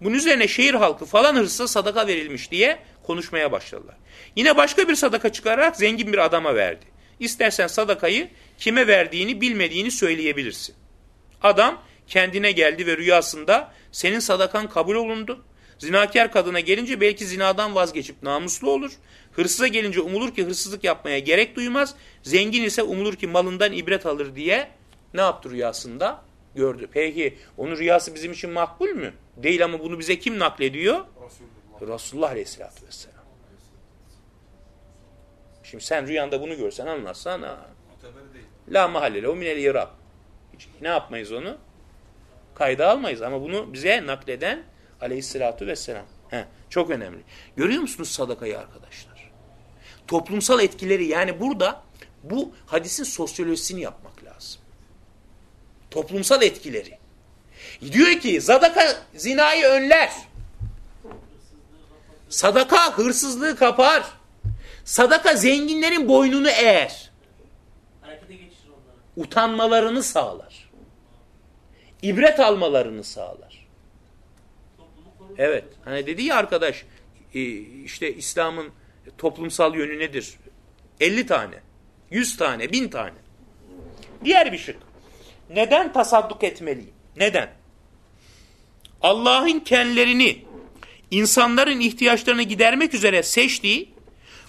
Bunun üzerine şehir halkı falan hırsıza sadaka verilmiş diye konuşmaya başladılar. Yine başka bir sadaka çıkararak zengin bir adama verdi. İstersen sadakayı kime verdiğini bilmediğini söyleyebilirsin. Adam kendine geldi ve rüyasında senin sadakan kabul olundu. Zinakar kadına gelince belki zinadan vazgeçip namuslu olur. Hırsıza gelince umulur ki hırsızlık yapmaya gerek duymaz. Zengin ise umulur ki malından ibret alır diye ne yaptı rüyasında? Gördü. Peki onun rüyası bizim için makbul mü? Değil ama bunu bize kim naklediyor? Resulullah, Resulullah Aleyhisselatü Vesselam. Şimdi sen rüyanda bunu görsen anlatsan ha. La mahallele o minel irab. Ne yapmayız onu? Kayda almayız ama bunu bize nakleden aleyhissalatu vesselam. Heh, çok önemli. Görüyor musunuz sadakayı arkadaşlar? Toplumsal etkileri yani burada bu hadisin sosyolojisini yapmak lazım. Toplumsal etkileri. Diyor ki sadaka zinayı önler. Sadaka hırsızlığı kapar. Sadaka zenginlerin boynunu eğer. Utanmalarını sağlar. İbret almalarını sağlar. Evet. Hani dedi ya arkadaş e, işte İslam'ın toplumsal yönü nedir? 50 tane, 100 tane, 1000 tane. Diğer bir şık. Neden tasadduk etmeliyim? Neden? Allah'ın kendilerini insanların ihtiyaçlarını gidermek üzere seçtiği,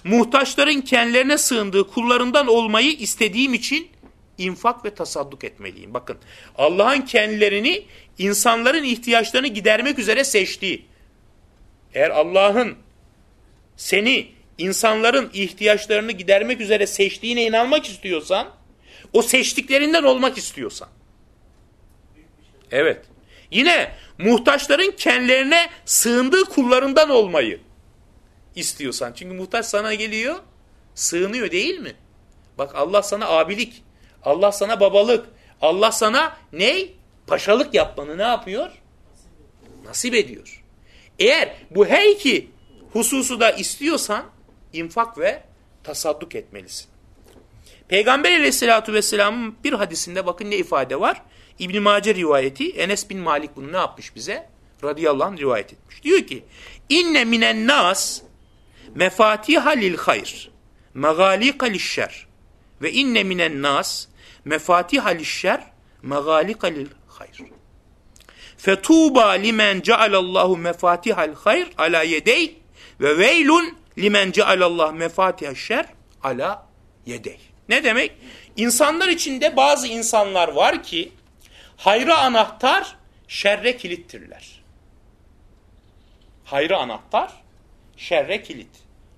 muhtaçların kendilerine sığındığı kullarından olmayı istediğim için infak ve tasadduk etmeliyim. Bakın Allah'ın kendilerini insanların ihtiyaçlarını gidermek üzere seçtiği. Eğer Allah'ın seni insanların ihtiyaçlarını gidermek üzere seçtiğine inanmak istiyorsan, o seçtiklerinden olmak istiyorsan. Evet. Yine muhtaçların kendilerine sığındığı kullarından olmayı istiyorsan. Çünkü muhtaç sana geliyor, sığınıyor değil mi? Bak Allah sana abilik, Allah sana babalık, Allah sana ne? Paşalık yapmanı ne yapıyor? Nasip ediyor. Eğer bu her iki hususu da istiyorsan infak ve tasadduk etmelisin. Peygamber aleyhissalatü vesselamın bir hadisinde bakın ne ifade var. İbn-i Mace rivayeti Enes bin Malik bunu ne yapmış bize? Radıyallahu anh rivayet etmiş. Diyor ki inne minen nas mefatiha lil hayr megalika lişşer ve inne minen nas mefatiha lişşer megalika lil hayr. Fetuba limen cealallahu mefatihal hayr ala yedey ve veylun limen cealallah mefatihal şer ala yedey. Ne demek? İnsanlar içinde bazı insanlar var ki hayra anahtar, şerre kilittirler. Hayra anahtar, şerre kilit.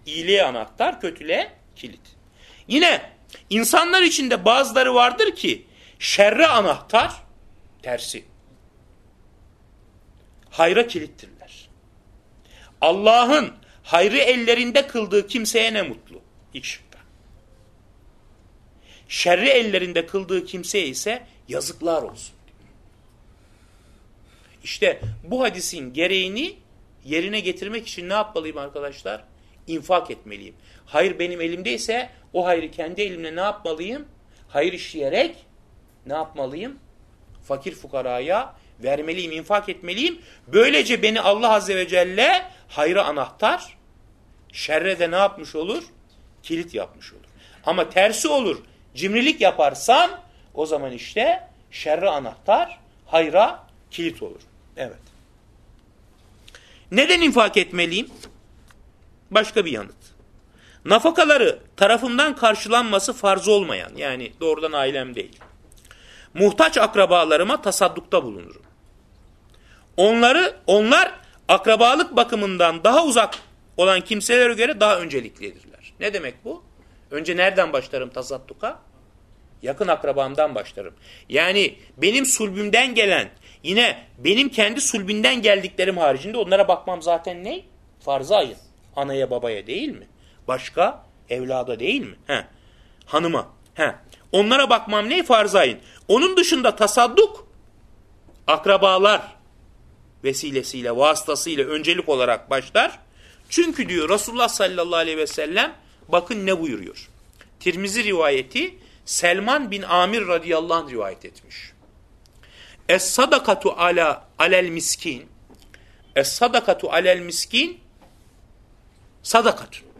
İyiliğe anahtar, kötülüğe kilit. Yine insanlar içinde bazıları vardır ki şerre anahtar, tersi. Hayra kilittirler. Allah'ın hayrı ellerinde kıldığı kimseye ne mutlu. İlk. Şerri ellerinde kıldığı kimseye ise yazıklar olsun. İşte bu hadisin gereğini yerine getirmek için ne yapmalıyım arkadaşlar? İnfak etmeliyim. Hayır benim elimdeyse o hayrı kendi elimle ne yapmalıyım? Hayır işleyerek ne yapmalıyım? Fakir fukaraya vermeliyim, infak etmeliyim. Böylece beni Allah Azze ve Celle hayra anahtar, şerre de ne yapmış olur? Kilit yapmış olur. Ama tersi olur, cimrilik yaparsam o zaman işte şerre anahtar, hayra kilit olur. Evet. Neden infak etmeliyim? Başka bir yanıt. Nafakaları tarafından karşılanması farz olmayan yani doğrudan ailem değil. Muhtaç akrabalarıma tasaddukta bulunurum. Onları onlar akrabalık bakımından daha uzak olan kimselere göre daha önceliklidirler. Ne demek bu? Önce nereden başlarım tasadduka? Yakın akrabamdan başlarım. Yani benim sulbümden gelen yine benim kendi sulbünden geldiklerim haricinde onlara bakmam zaten ne? Farz-ı ayın. Anaya babaya değil mi? Başka evlada değil mi? He. Hanıma. He. Onlara bakmam ne? Farz-ı ayın. Onun dışında tasadduk akrabalar vesilesiyle, vasıtasıyla öncelik olarak başlar. Çünkü diyor Resulullah sallallahu aleyhi ve sellem bakın ne buyuruyor. Tirmizi rivayeti Selman bin Amir radıyallahu anh rivayet etmiş. Es sadakatu ala alel miskin. Es sadakatu alel miskin sadakatun.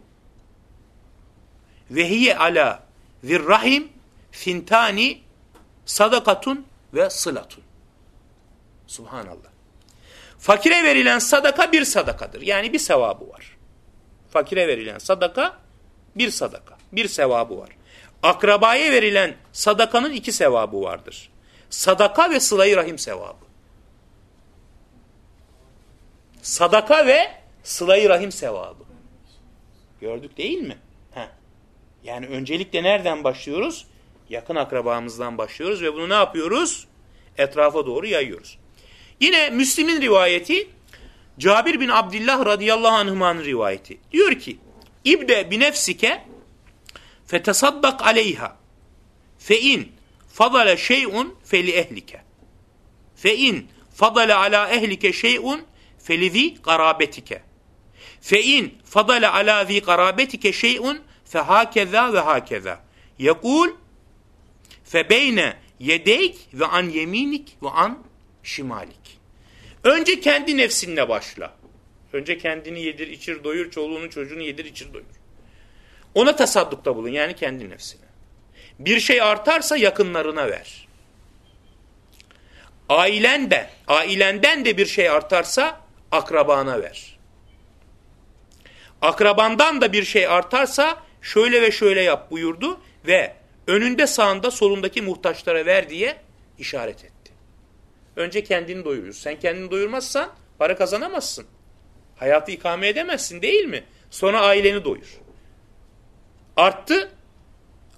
Ve hiye ala zirrahim fintani sadakatun ve sılatun. Subhanallah. Fakire verilen sadaka bir sadakadır. Yani bir sevabı var. Fakire verilen sadaka bir sadaka. Bir sevabı var. Akrabaya verilen sadakanın iki sevabı vardır. Sadaka ve sılayı rahim sevabı. Sadaka ve sılayı rahim sevabı. Gördük değil mi? Yani öncelikle nereden başlıyoruz? Yakın akrabamızdan başlıyoruz ve bunu ne yapıyoruz? Etrafa doğru yayıyoruz. Yine Müslim'in rivayeti Cabir bin Abdullah radıyallahu anhümanın rivayeti. Diyor ki İbde binefsike fetesaddak aleyha fe in fadale şey'un feli ehlike fe in fadale ala ehlike şey'un felizi garabetike fe in fadale ala zi garabetike şey'un fe hakeza ve hakeza yekul fe beyne yedeyk ve an yeminik ve an şimalik. Önce kendi nefsinle başla. Önce kendini yedir, içir, doyur, çoluğunu, çocuğunu yedir, içir, doyur. Ona tasaddukta bulun yani kendi nefsine. Bir şey artarsa yakınlarına ver. Ailen de, ailenden de bir şey artarsa akrabana ver. Akrabandan da bir şey artarsa şöyle ve şöyle yap buyurdu ve önünde sağında solundaki muhtaçlara ver diye işaret etti. Önce kendini doyuruyorsun. Sen kendini doyurmazsan para kazanamazsın. Hayatı ikame edemezsin değil mi? Sonra aileni doyur. Arttı,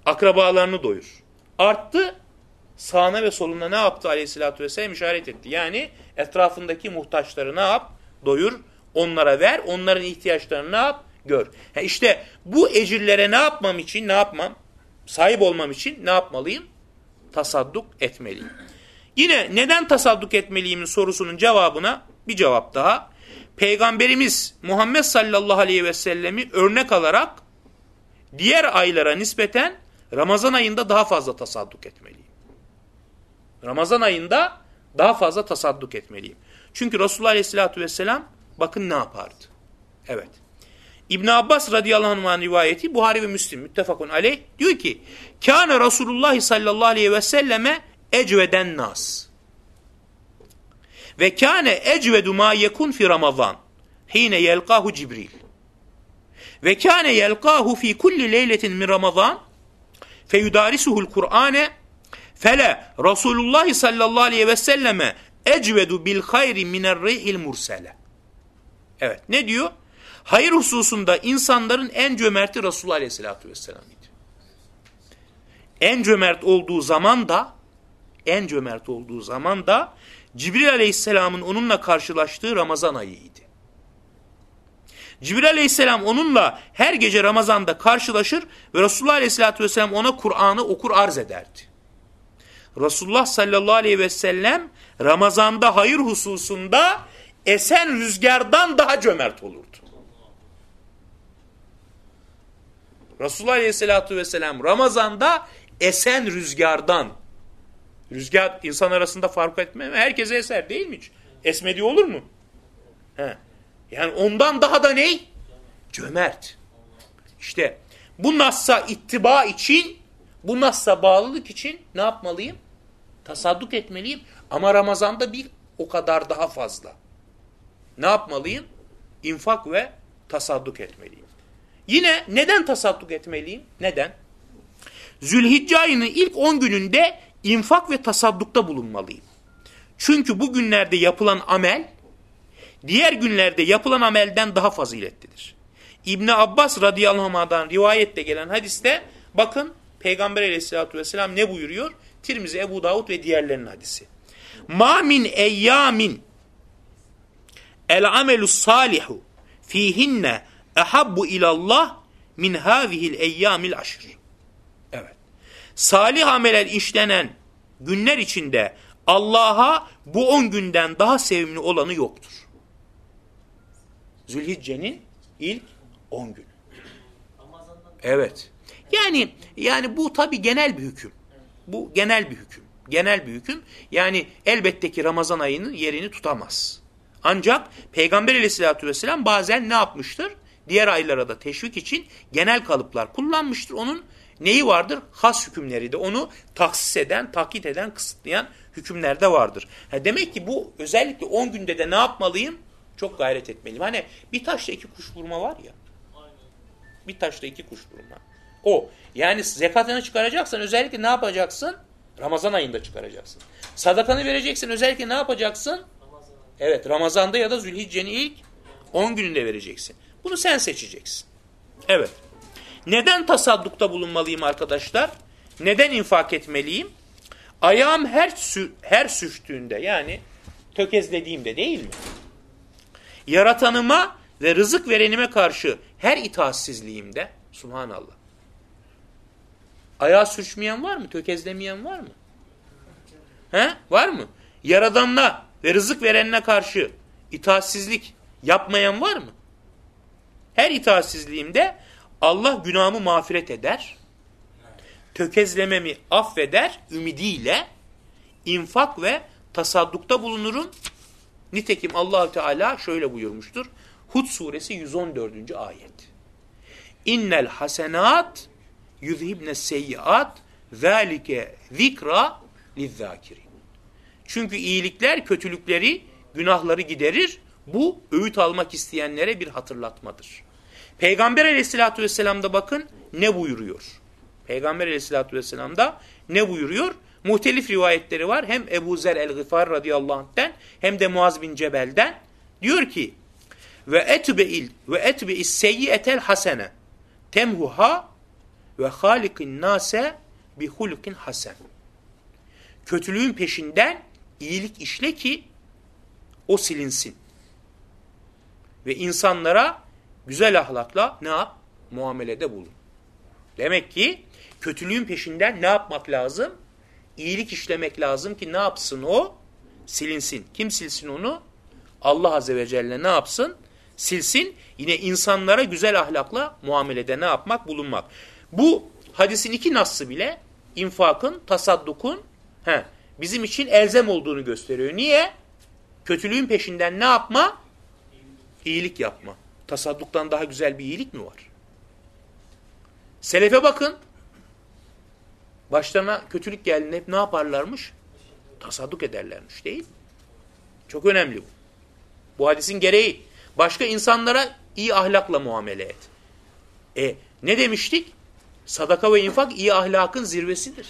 akrabalarını doyur. Arttı, sağına ve soluna ne yaptı aleyhissalatü vesselam işaret etti. Yani etrafındaki muhtaçları ne yap? Doyur, onlara ver, onların ihtiyaçlarını ne yap? Gör. Ha işte bu ecirlere ne yapmam için, ne yapmam? Sahip olmam için ne yapmalıyım? Tasadduk etmeliyim. Yine neden tasadduk etmeliyim sorusunun cevabına bir cevap daha. Peygamberimiz Muhammed sallallahu aleyhi ve sellemi örnek alarak diğer aylara nispeten Ramazan ayında daha fazla tasadduk etmeliyim. Ramazan ayında daha fazla tasadduk etmeliyim. Çünkü Resulullah aleyhissalatü vesselam bakın ne yapardı. Evet. İbn Abbas radıyallahu anh rivayeti Buhari ve Müslim müttefakun aleyh diyor ki Kâne Resulullah sallallahu aleyhi ve selleme ecveden nas. Ve kâne ecvedu ma yekun fi Ramazan. Hine yelkahu Cibril. Ve kâne yelkahu fi kulli leyletin min Ramazan. Feyudarisuhul Kur'ane. Fele Resulullah sallallahu aleyhi ve selleme ecvedu bil hayri miner rihil mursele. Evet ne diyor? Hayır hususunda insanların en cömerti Resulullah aleyhissalatü vesselam idi. En cömert olduğu zaman da en cömert olduğu zaman da Cibril aleyhisselamın onunla karşılaştığı Ramazan ayıydı. Cibril aleyhisselam onunla her gece Ramazan'da karşılaşır ve Resulullah aleyhisselatü vesselam ona Kur'an'ı okur arz ederdi. Resulullah sallallahu aleyhi ve sellem Ramazan'da hayır hususunda esen rüzgardan daha cömert olurdu. Resulullah aleyhisselatü vesselam Ramazan'da esen rüzgardan Rüzgar insan arasında fark etme. Herkese eser değil mi hiç? Esmediği olur mu? He. Yani ondan daha da ney? Cömert. İşte bu nassa ittiba için, bu nassa bağlılık için ne yapmalıyım? Tasadduk etmeliyim. Ama Ramazan'da bir o kadar daha fazla. Ne yapmalıyım? İnfak ve tasadduk etmeliyim. Yine neden tasadduk etmeliyim? Neden? Zülhicce ayının ilk 10 gününde infak ve tasaddukta bulunmalıyım. Çünkü bu günlerde yapılan amel diğer günlerde yapılan amelden daha faziletlidir. İbni Abbas radıyallahu anh'dan rivayette gelen hadiste bakın Peygamber aleyhissalatü vesselam ne buyuruyor? Tirmizi, Ebu Davud ve diğerlerinin hadisi. Ma min eyyamin el amelus salihu fihinne ehabbu ilallah min havihil eyyamil aşr. Evet. Salih ameler işlenen günler içinde Allah'a bu on günden daha sevimli olanı yoktur. Zülhicce'nin ilk on günü. Evet. Yani yani bu tabi genel bir hüküm. Bu genel bir hüküm. Genel bir hüküm. Yani elbette ki Ramazan ayının yerini tutamaz. Ancak Peygamber aleyhissalatü vesselam bazen ne yapmıştır? Diğer aylara da teşvik için genel kalıplar kullanmıştır. Onun neyi vardır? Has hükümleri de onu taksis eden, takit eden, kısıtlayan hükümler de vardır. Ha demek ki bu özellikle 10 günde de ne yapmalıyım? Çok gayret etmeliyim. Hani bir taşla iki kuş vurma var ya. Bir taşla iki kuş vurma. O. Yani zekatını çıkaracaksan özellikle ne yapacaksın? Ramazan ayında çıkaracaksın. Sadakanı vereceksin özellikle ne yapacaksın? Evet Ramazan'da ya da Zülhicce'nin ilk 10 gününde vereceksin. Bunu sen seçeceksin. Evet. Neden tasaddukta bulunmalıyım arkadaşlar? Neden infak etmeliyim? Ayağım her sü her süştüğünde yani tökezlediğimde değil mi? Yaratanıma ve rızık verenime karşı her itaatsizliğimde subhanallah. Ayağı sürçmeyen var mı? Tökezlemeyen var mı? He? Var mı? Yaradanla ve rızık verenine karşı itaatsizlik yapmayan var mı? Her itaatsizliğimde Allah günahımı mağfiret eder, tökezlememi affeder ümidiyle infak ve tasaddukta bulunurum. Nitekim allah Teala şöyle buyurmuştur. Hud suresi 114. ayet. İnnel hasenat yuzhibne seyyiat zâlike zikra lizzâkirin. Çünkü iyilikler kötülükleri, günahları giderir. Bu öğüt almak isteyenlere bir hatırlatmadır. Peygamber aleyhissalatü vesselam'da bakın ne buyuruyor? Peygamber aleyhissalatü vesselam'da ne buyuruyor? Muhtelif rivayetleri var. Hem Ebu Zer el-Gıfar radıyallahu anh'ten hem de Muaz bin Cebel'den. Diyor ki ve etbe'il ve etbe'is seyyiyetel hasene temhuha ve halikin nase bi hulukin hasen. Kötülüğün peşinden iyilik işle ki o silinsin. Ve insanlara güzel ahlakla ne yap? Muamelede bulun. Demek ki kötülüğün peşinden ne yapmak lazım? İyilik işlemek lazım ki ne yapsın o? Silinsin. Kim silsin onu? Allah Azze ve Celle ne yapsın? Silsin. Yine insanlara güzel ahlakla muamelede ne yapmak? Bulunmak. Bu hadisin iki nassı bile infakın, tasaddukun he, bizim için elzem olduğunu gösteriyor. Niye? Kötülüğün peşinden ne yapma? İyilik yapma. Tasadduktan daha güzel bir iyilik mi var? Selefe bakın. Başlarına kötülük geldiğinde hep ne yaparlarmış? Tasadduk ederlermiş değil? Çok önemli bu. Bu hadisin gereği. Başka insanlara iyi ahlakla muamele et. E ne demiştik? Sadaka ve infak iyi ahlakın zirvesidir.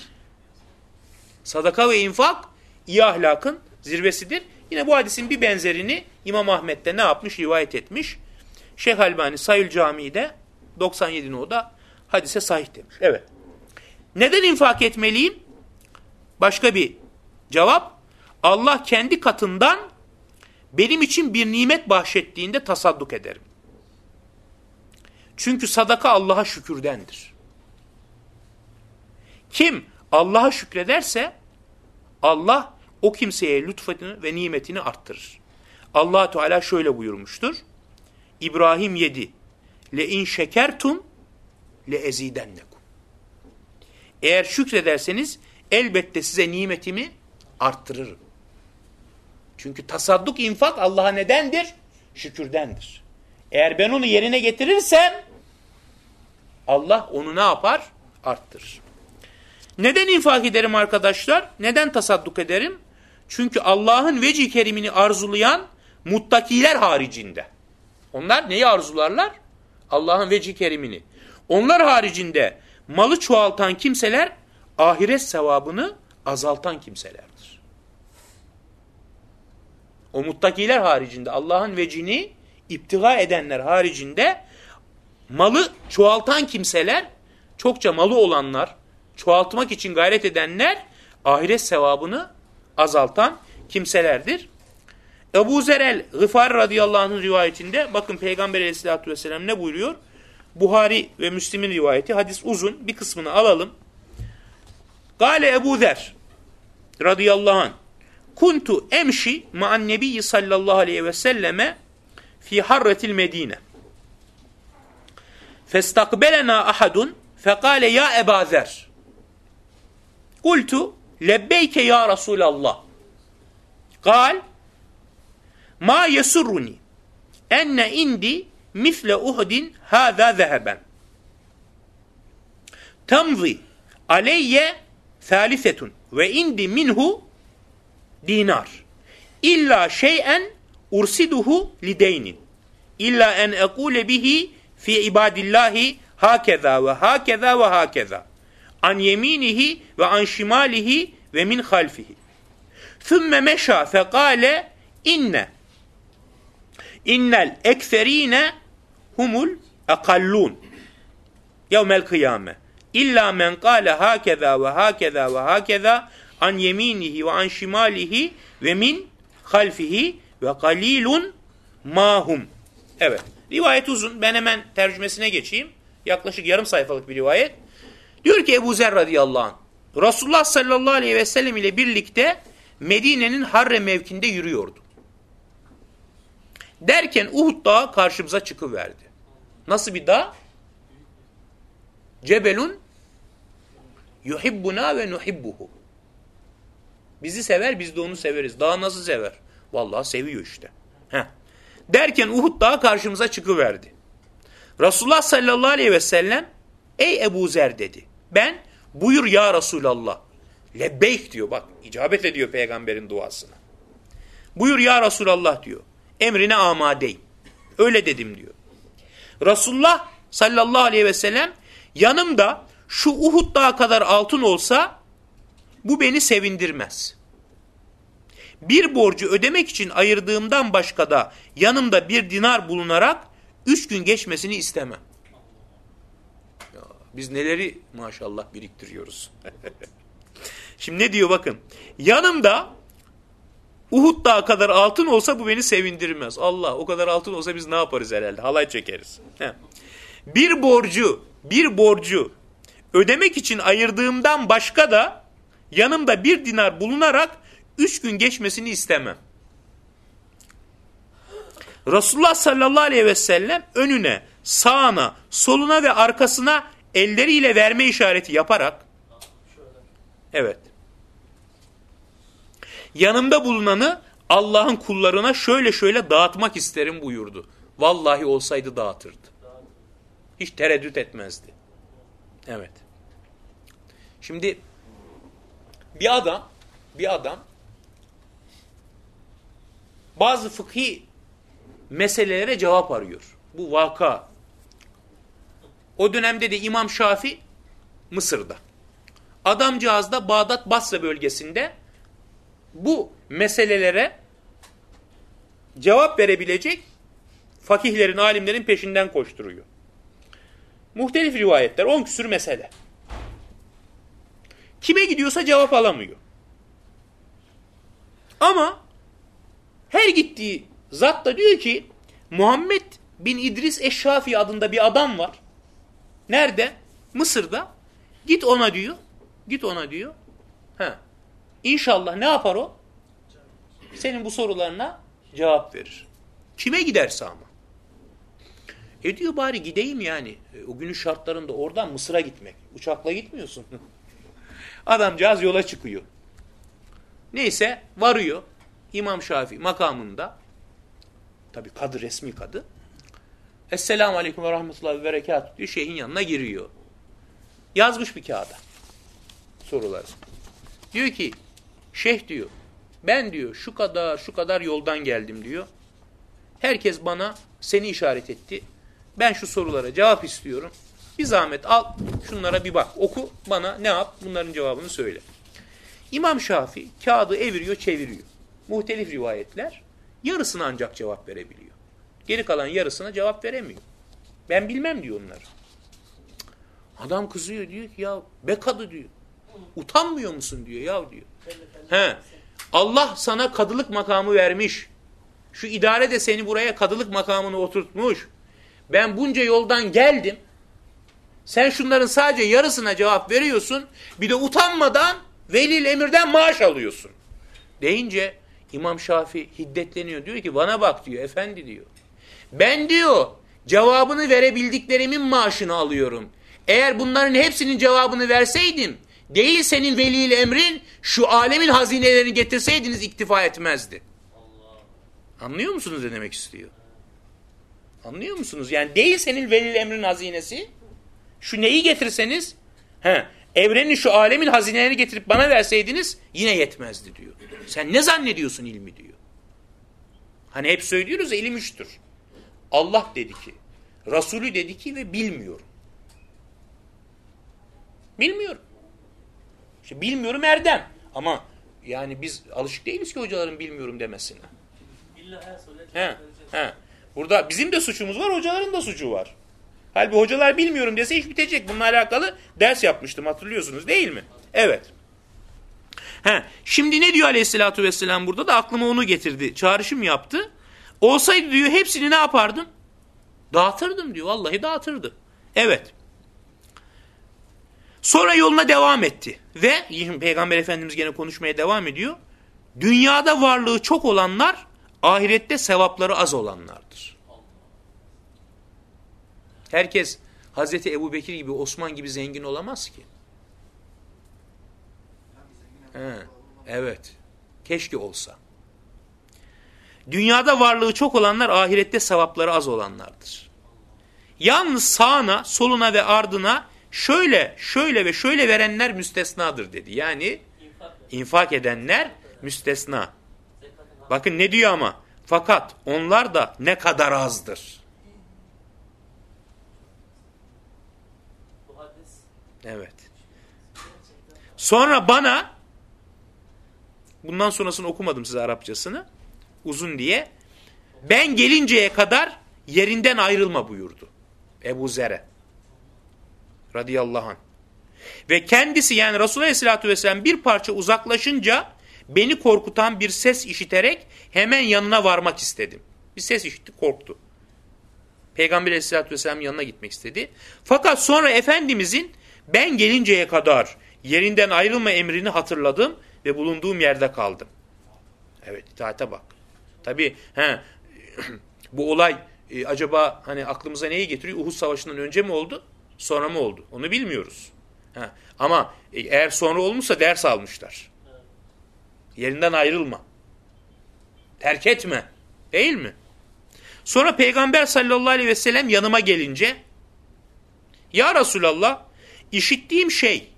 Sadaka ve infak iyi ahlakın zirvesidir. Yine bu hadisin bir benzerini İmam Ahmet'te ne yapmış? Rivayet etmiş. Şeyh Albani Sayül Camii'de 97 no'da hadise sahih demiş. Evet. Neden infak etmeliyim? Başka bir cevap. Allah kendi katından benim için bir nimet bahşettiğinde tasadduk ederim. Çünkü sadaka Allah'a şükürdendir. Kim Allah'a şükrederse Allah o kimseye lütfetini ve nimetini arttırır. allah Teala şöyle buyurmuştur. İbrahim 7. Le in şekertum le ezidennekum. Eğer şükrederseniz elbette size nimetimi arttırırım. Çünkü tasadduk infak Allah'a nedendir? Şükürdendir. Eğer ben onu yerine getirirsem Allah onu ne yapar? Arttırır. Neden infak ederim arkadaşlar? Neden tasadduk ederim? Çünkü Allah'ın veci kerimini arzulayan muttakiler haricinde. Onlar neyi arzularlar? Allah'ın veci kerimini. Onlar haricinde malı çoğaltan kimseler ahiret sevabını azaltan kimselerdir. O muttakiler haricinde Allah'ın vecini iptiga edenler haricinde malı çoğaltan kimseler, çokça malı olanlar, çoğaltmak için gayret edenler ahiret sevabını azaltan kimselerdir. Ebu Zerel Gıfar radıyallahu anh'ın rivayetinde bakın Peygamber aleyhissalatü vesselam ne buyuruyor? Buhari ve Müslim'in rivayeti hadis uzun bir kısmını alalım. Gale Ebu Zer radıyallahu anh kuntu emşi ma'an nebiyyi sallallahu aleyhi ve selleme fi harretil medine festakbelena ahadun fekale ya Eba Zer kultu lebbeyke ya Resulallah kal ma yesurruni. Enne indi misle uhudin hâzâ zeheben. Temzi aleyye thalisetun ve indi minhu dinar. İlla şeyen ursiduhu lideynin. İlla en ekule bihi fi ibadillahi hakeza ve hakeza ve hakeza an yeminihi ve an şimalihi ve min halfihi. Thumme meşa fekale inne innel ekserine humul ekallun yevmel kıyame illa men kâle hakeza ve hakeza ve hakeza an yeminihi ve an şimalihi ve min halfihi ve kalilun mahum. Evet. Rivayet uzun. Ben hemen tercümesine geçeyim. Yaklaşık yarım sayfalık bir rivayet. Diyor ki Ebu Zer radıyallahu anh. Resulullah sallallahu aleyhi ve sellem ile birlikte Medine'nin Harre mevkinde yürüyordu. Derken Uhud dağı karşımıza çıkıverdi. Nasıl bir dağ? Cebelun yuhibbuna ve nuhibbuhu. Bizi sever, biz de onu severiz. Dağ nasıl sever? Vallahi seviyor işte. Heh. Derken Uhud dağı karşımıza çıkıverdi. Resulullah sallallahu aleyhi ve sellem ey Ebu Zer dedi. Ben buyur ya Resulallah. Lebbeyk diyor bak icabet ediyor peygamberin duasına. Buyur ya Resulallah diyor. Emrine amadeyim. Öyle dedim diyor. Resulullah sallallahu aleyhi ve sellem yanımda şu Uhud dağı kadar altın olsa bu beni sevindirmez. Bir borcu ödemek için ayırdığımdan başka da yanımda bir dinar bulunarak üç gün geçmesini istemem. Ya, biz neleri maşallah biriktiriyoruz. Şimdi ne diyor bakın. Yanımda Uhud dağı kadar altın olsa bu beni sevindirmez. Allah o kadar altın olsa biz ne yaparız herhalde? Halay çekeriz. Heh. Bir borcu, bir borcu ödemek için ayırdığımdan başka da yanımda bir dinar bulunarak üç gün geçmesini istemem. Resulullah sallallahu aleyhi ve sellem önüne, sağına, soluna ve arkasına elleriyle verme işareti yaparak evet yanımda bulunanı Allah'ın kullarına şöyle şöyle dağıtmak isterim buyurdu. Vallahi olsaydı dağıtırdı. Hiç tereddüt etmezdi. Evet. Şimdi bir adam bir adam bazı fıkhi meselelere cevap arıyor. Bu vaka. O dönemde de İmam Şafi Mısır'da. Adamcağız da Bağdat Basra bölgesinde bu meselelere cevap verebilecek fakihlerin, alimlerin peşinden koşturuyor. Muhtelif rivayetler, on küsür mesele. Kime gidiyorsa cevap alamıyor. Ama her gittiği zat da diyor ki Muhammed bin İdris Eşşafi adında bir adam var. Nerede? Mısır'da. Git ona diyor. Git ona diyor. Ha. İnşallah ne yapar o? Senin bu sorularına cevap verir. Kime giderse ama. E diyor bari gideyim yani. E, o günün şartlarında oradan Mısır'a gitmek. Uçakla gitmiyorsun. Adamcağız yola çıkıyor. Neyse varıyor. İmam Şafii makamında. Tabi kadı resmi kadı. Esselamu Aleyküm ve Rahmetullahi ve Berekatuhu diyor. Şeyhin yanına giriyor. Yazmış bir kağıda soruları. Diyor ki şeyh diyor ben diyor şu kadar şu kadar yoldan geldim diyor. Herkes bana seni işaret etti. Ben şu sorulara cevap istiyorum. Bir zahmet al şunlara bir bak oku bana ne yap bunların cevabını söyle. İmam Şafii kağıdı eviriyor çeviriyor. Muhtelif rivayetler yarısına ancak cevap verebiliyor. Geri kalan yarısına cevap veremiyor. Ben bilmem diyor onları. Adam kızıyor diyor ki ya be kadı diyor. Utanmıyor musun diyor ya diyor. He. Allah sana kadılık makamı vermiş. Şu idare de seni buraya kadılık makamını oturtmuş. Ben bunca yoldan geldim. Sen şunların sadece yarısına cevap veriyorsun. Bir de utanmadan velil emirden maaş alıyorsun. Deyince İmam Şafii hiddetleniyor. Diyor ki bana bak diyor efendi diyor. Ben diyor cevabını verebildiklerimin maaşını alıyorum. Eğer bunların hepsinin cevabını verseydim değil senin veliyle emrin şu alemin hazinelerini getirseydiniz iktifa etmezdi. Anlıyor musunuz ne demek istiyor? Anlıyor musunuz? Yani değil senin veliyle emrin hazinesi şu neyi getirseniz he, evrenin şu alemin hazinelerini getirip bana verseydiniz yine yetmezdi diyor. Sen ne zannediyorsun ilmi diyor. Hani hep söylüyoruz ilim üçtür. Allah dedi ki, Resulü dedi ki ve bilmiyorum. Bilmiyorum. İşte bilmiyorum erdem. Ama yani biz alışık değiliz ki hocaların bilmiyorum demesine. He, he. Burada bizim de suçumuz var, hocaların da suçu var. Halbuki hocalar bilmiyorum dese iş bitecek. Bununla alakalı ders yapmıştım hatırlıyorsunuz değil mi? Evet. He, şimdi ne diyor aleyhissalatü vesselam burada da aklıma onu getirdi. Çağrışım yaptı. Olsaydı diyor hepsini ne yapardım? Dağıtırdım diyor. Vallahi dağıtırdı. Evet. Sonra yoluna devam etti. Ve Peygamber Efendimiz gene konuşmaya devam ediyor. Dünyada varlığı çok olanlar ahirette sevapları az olanlardır. Herkes Hazreti Ebu Bekir gibi Osman gibi zengin olamaz ki. He, evet. Keşke olsa. Dünyada varlığı çok olanlar ahirette sevapları az olanlardır. Yalnız sağına, soluna ve ardına şöyle, şöyle ve şöyle verenler müstesnadır dedi. Yani infak edenler müstesna. Bakın ne diyor ama. Fakat onlar da ne kadar azdır. Evet. Sonra bana bundan sonrasını okumadım size Arapçasını uzun diye ben gelinceye kadar yerinden ayrılma buyurdu. Ebu Zer'e radıyallahu anh. Ve kendisi yani Resulullah aleyhissalatü vesselam bir parça uzaklaşınca beni korkutan bir ses işiterek hemen yanına varmak istedim. Bir ses işitti korktu. Peygamber aleyhissalatü vesselam yanına gitmek istedi. Fakat sonra Efendimizin ben gelinceye kadar yerinden ayrılma emrini hatırladım ve bulunduğum yerde kaldım. Evet itaate bak. Tabi bu olay e, acaba hani aklımıza neyi getiriyor? Uhud Savaşı'ndan önce mi oldu? Sonra mı oldu? Onu bilmiyoruz. Ha. Ama e, eğer sonra olmuşsa ders almışlar. Yerinden ayrılma. Terk etme. Değil mi? Sonra Peygamber sallallahu aleyhi ve sellem yanıma gelince Ya Resulallah işittiğim şey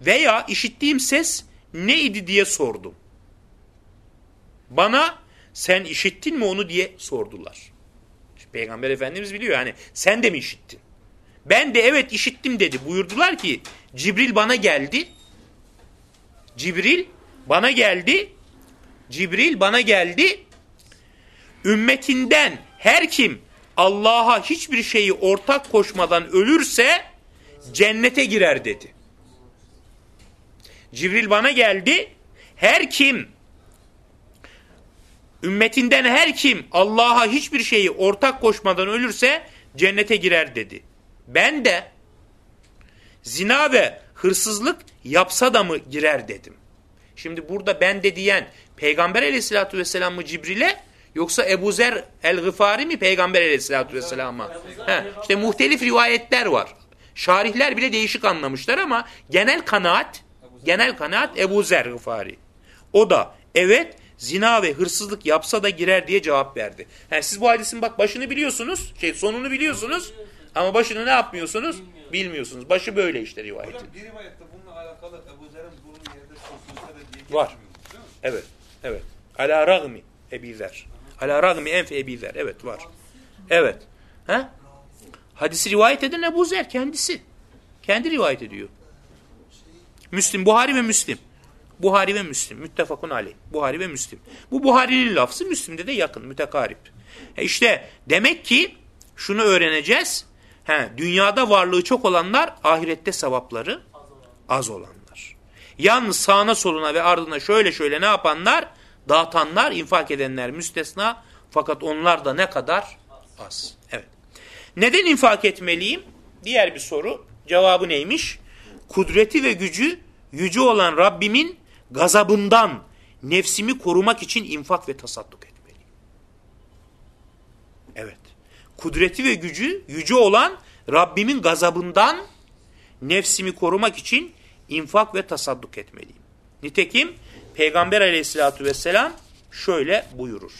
veya işittiğim ses neydi diye sordum. Bana sen işittin mi onu diye sordular. Peygamber Efendimiz biliyor yani sen de mi işittin? Ben de evet işittim dedi. Buyurdular ki Cibril bana geldi. Cibril bana geldi. Cibril bana geldi. Ümmetinden her kim Allah'a hiçbir şeyi ortak koşmadan ölürse cennete girer dedi. Cibril bana geldi. Her kim ümmetinden her kim Allah'a hiçbir şeyi ortak koşmadan ölürse cennete girer dedi. Ben de zina ve hırsızlık yapsa da mı girer dedim. Şimdi burada ben de diyen Peygamber aleyhissalatü vesselam mı Cibril'e yoksa Ebu Zer el-Gıfari mi Peygamber aleyhissalatü vesselam'a? İşte muhtelif rivayetler var. Şarihler bile değişik anlamışlar ama genel kanaat genel kanaat Ebu Zer Gıfari. O da evet zina ve hırsızlık yapsa da girer diye cevap verdi. Yani siz bu hadisin bak başını biliyorsunuz, şey sonunu biliyorsunuz ama başını ne yapmıyorsunuz? Bilmiyorsunuz. Başı böyle işte rivayetin.
Hocam bir rivayette bununla alakalı Ebu Zer'in yerde sokulsa da diye
Var.
geçmiyor, değil mi?
Evet. Evet. Ala ragmi Ebi Zer. Ala ragmi enfe Ebi Zer. Evet var. Evet. Ha? Hadisi rivayet eden Ebu Zer kendisi. Kendi rivayet ediyor. Müslim, Buhari ve Müslim. Buhari ve Müslim. Müttefakun aleyh. Buhari ve Müslim. Bu Buhari'nin lafzı Müslim'de de yakın, mütekarip. E işte demek ki şunu öğreneceğiz. He, dünyada varlığı çok olanlar ahirette sevapları az olanlar. Yalnız sağına soluna ve ardına şöyle şöyle ne yapanlar? Dağıtanlar, infak edenler müstesna. Fakat onlar da ne kadar? Az. Evet. Neden infak etmeliyim? Diğer bir soru. Cevabı neymiş? Kudreti ve gücü yüce olan Rabbimin gazabından nefsimi korumak için infak ve tasadduk etmeliyim. Evet. Kudreti ve gücü yüce olan Rabbimin gazabından nefsimi korumak için infak ve tasadduk etmeliyim. Nitekim Peygamber aleyhissalatü vesselam şöyle buyurur.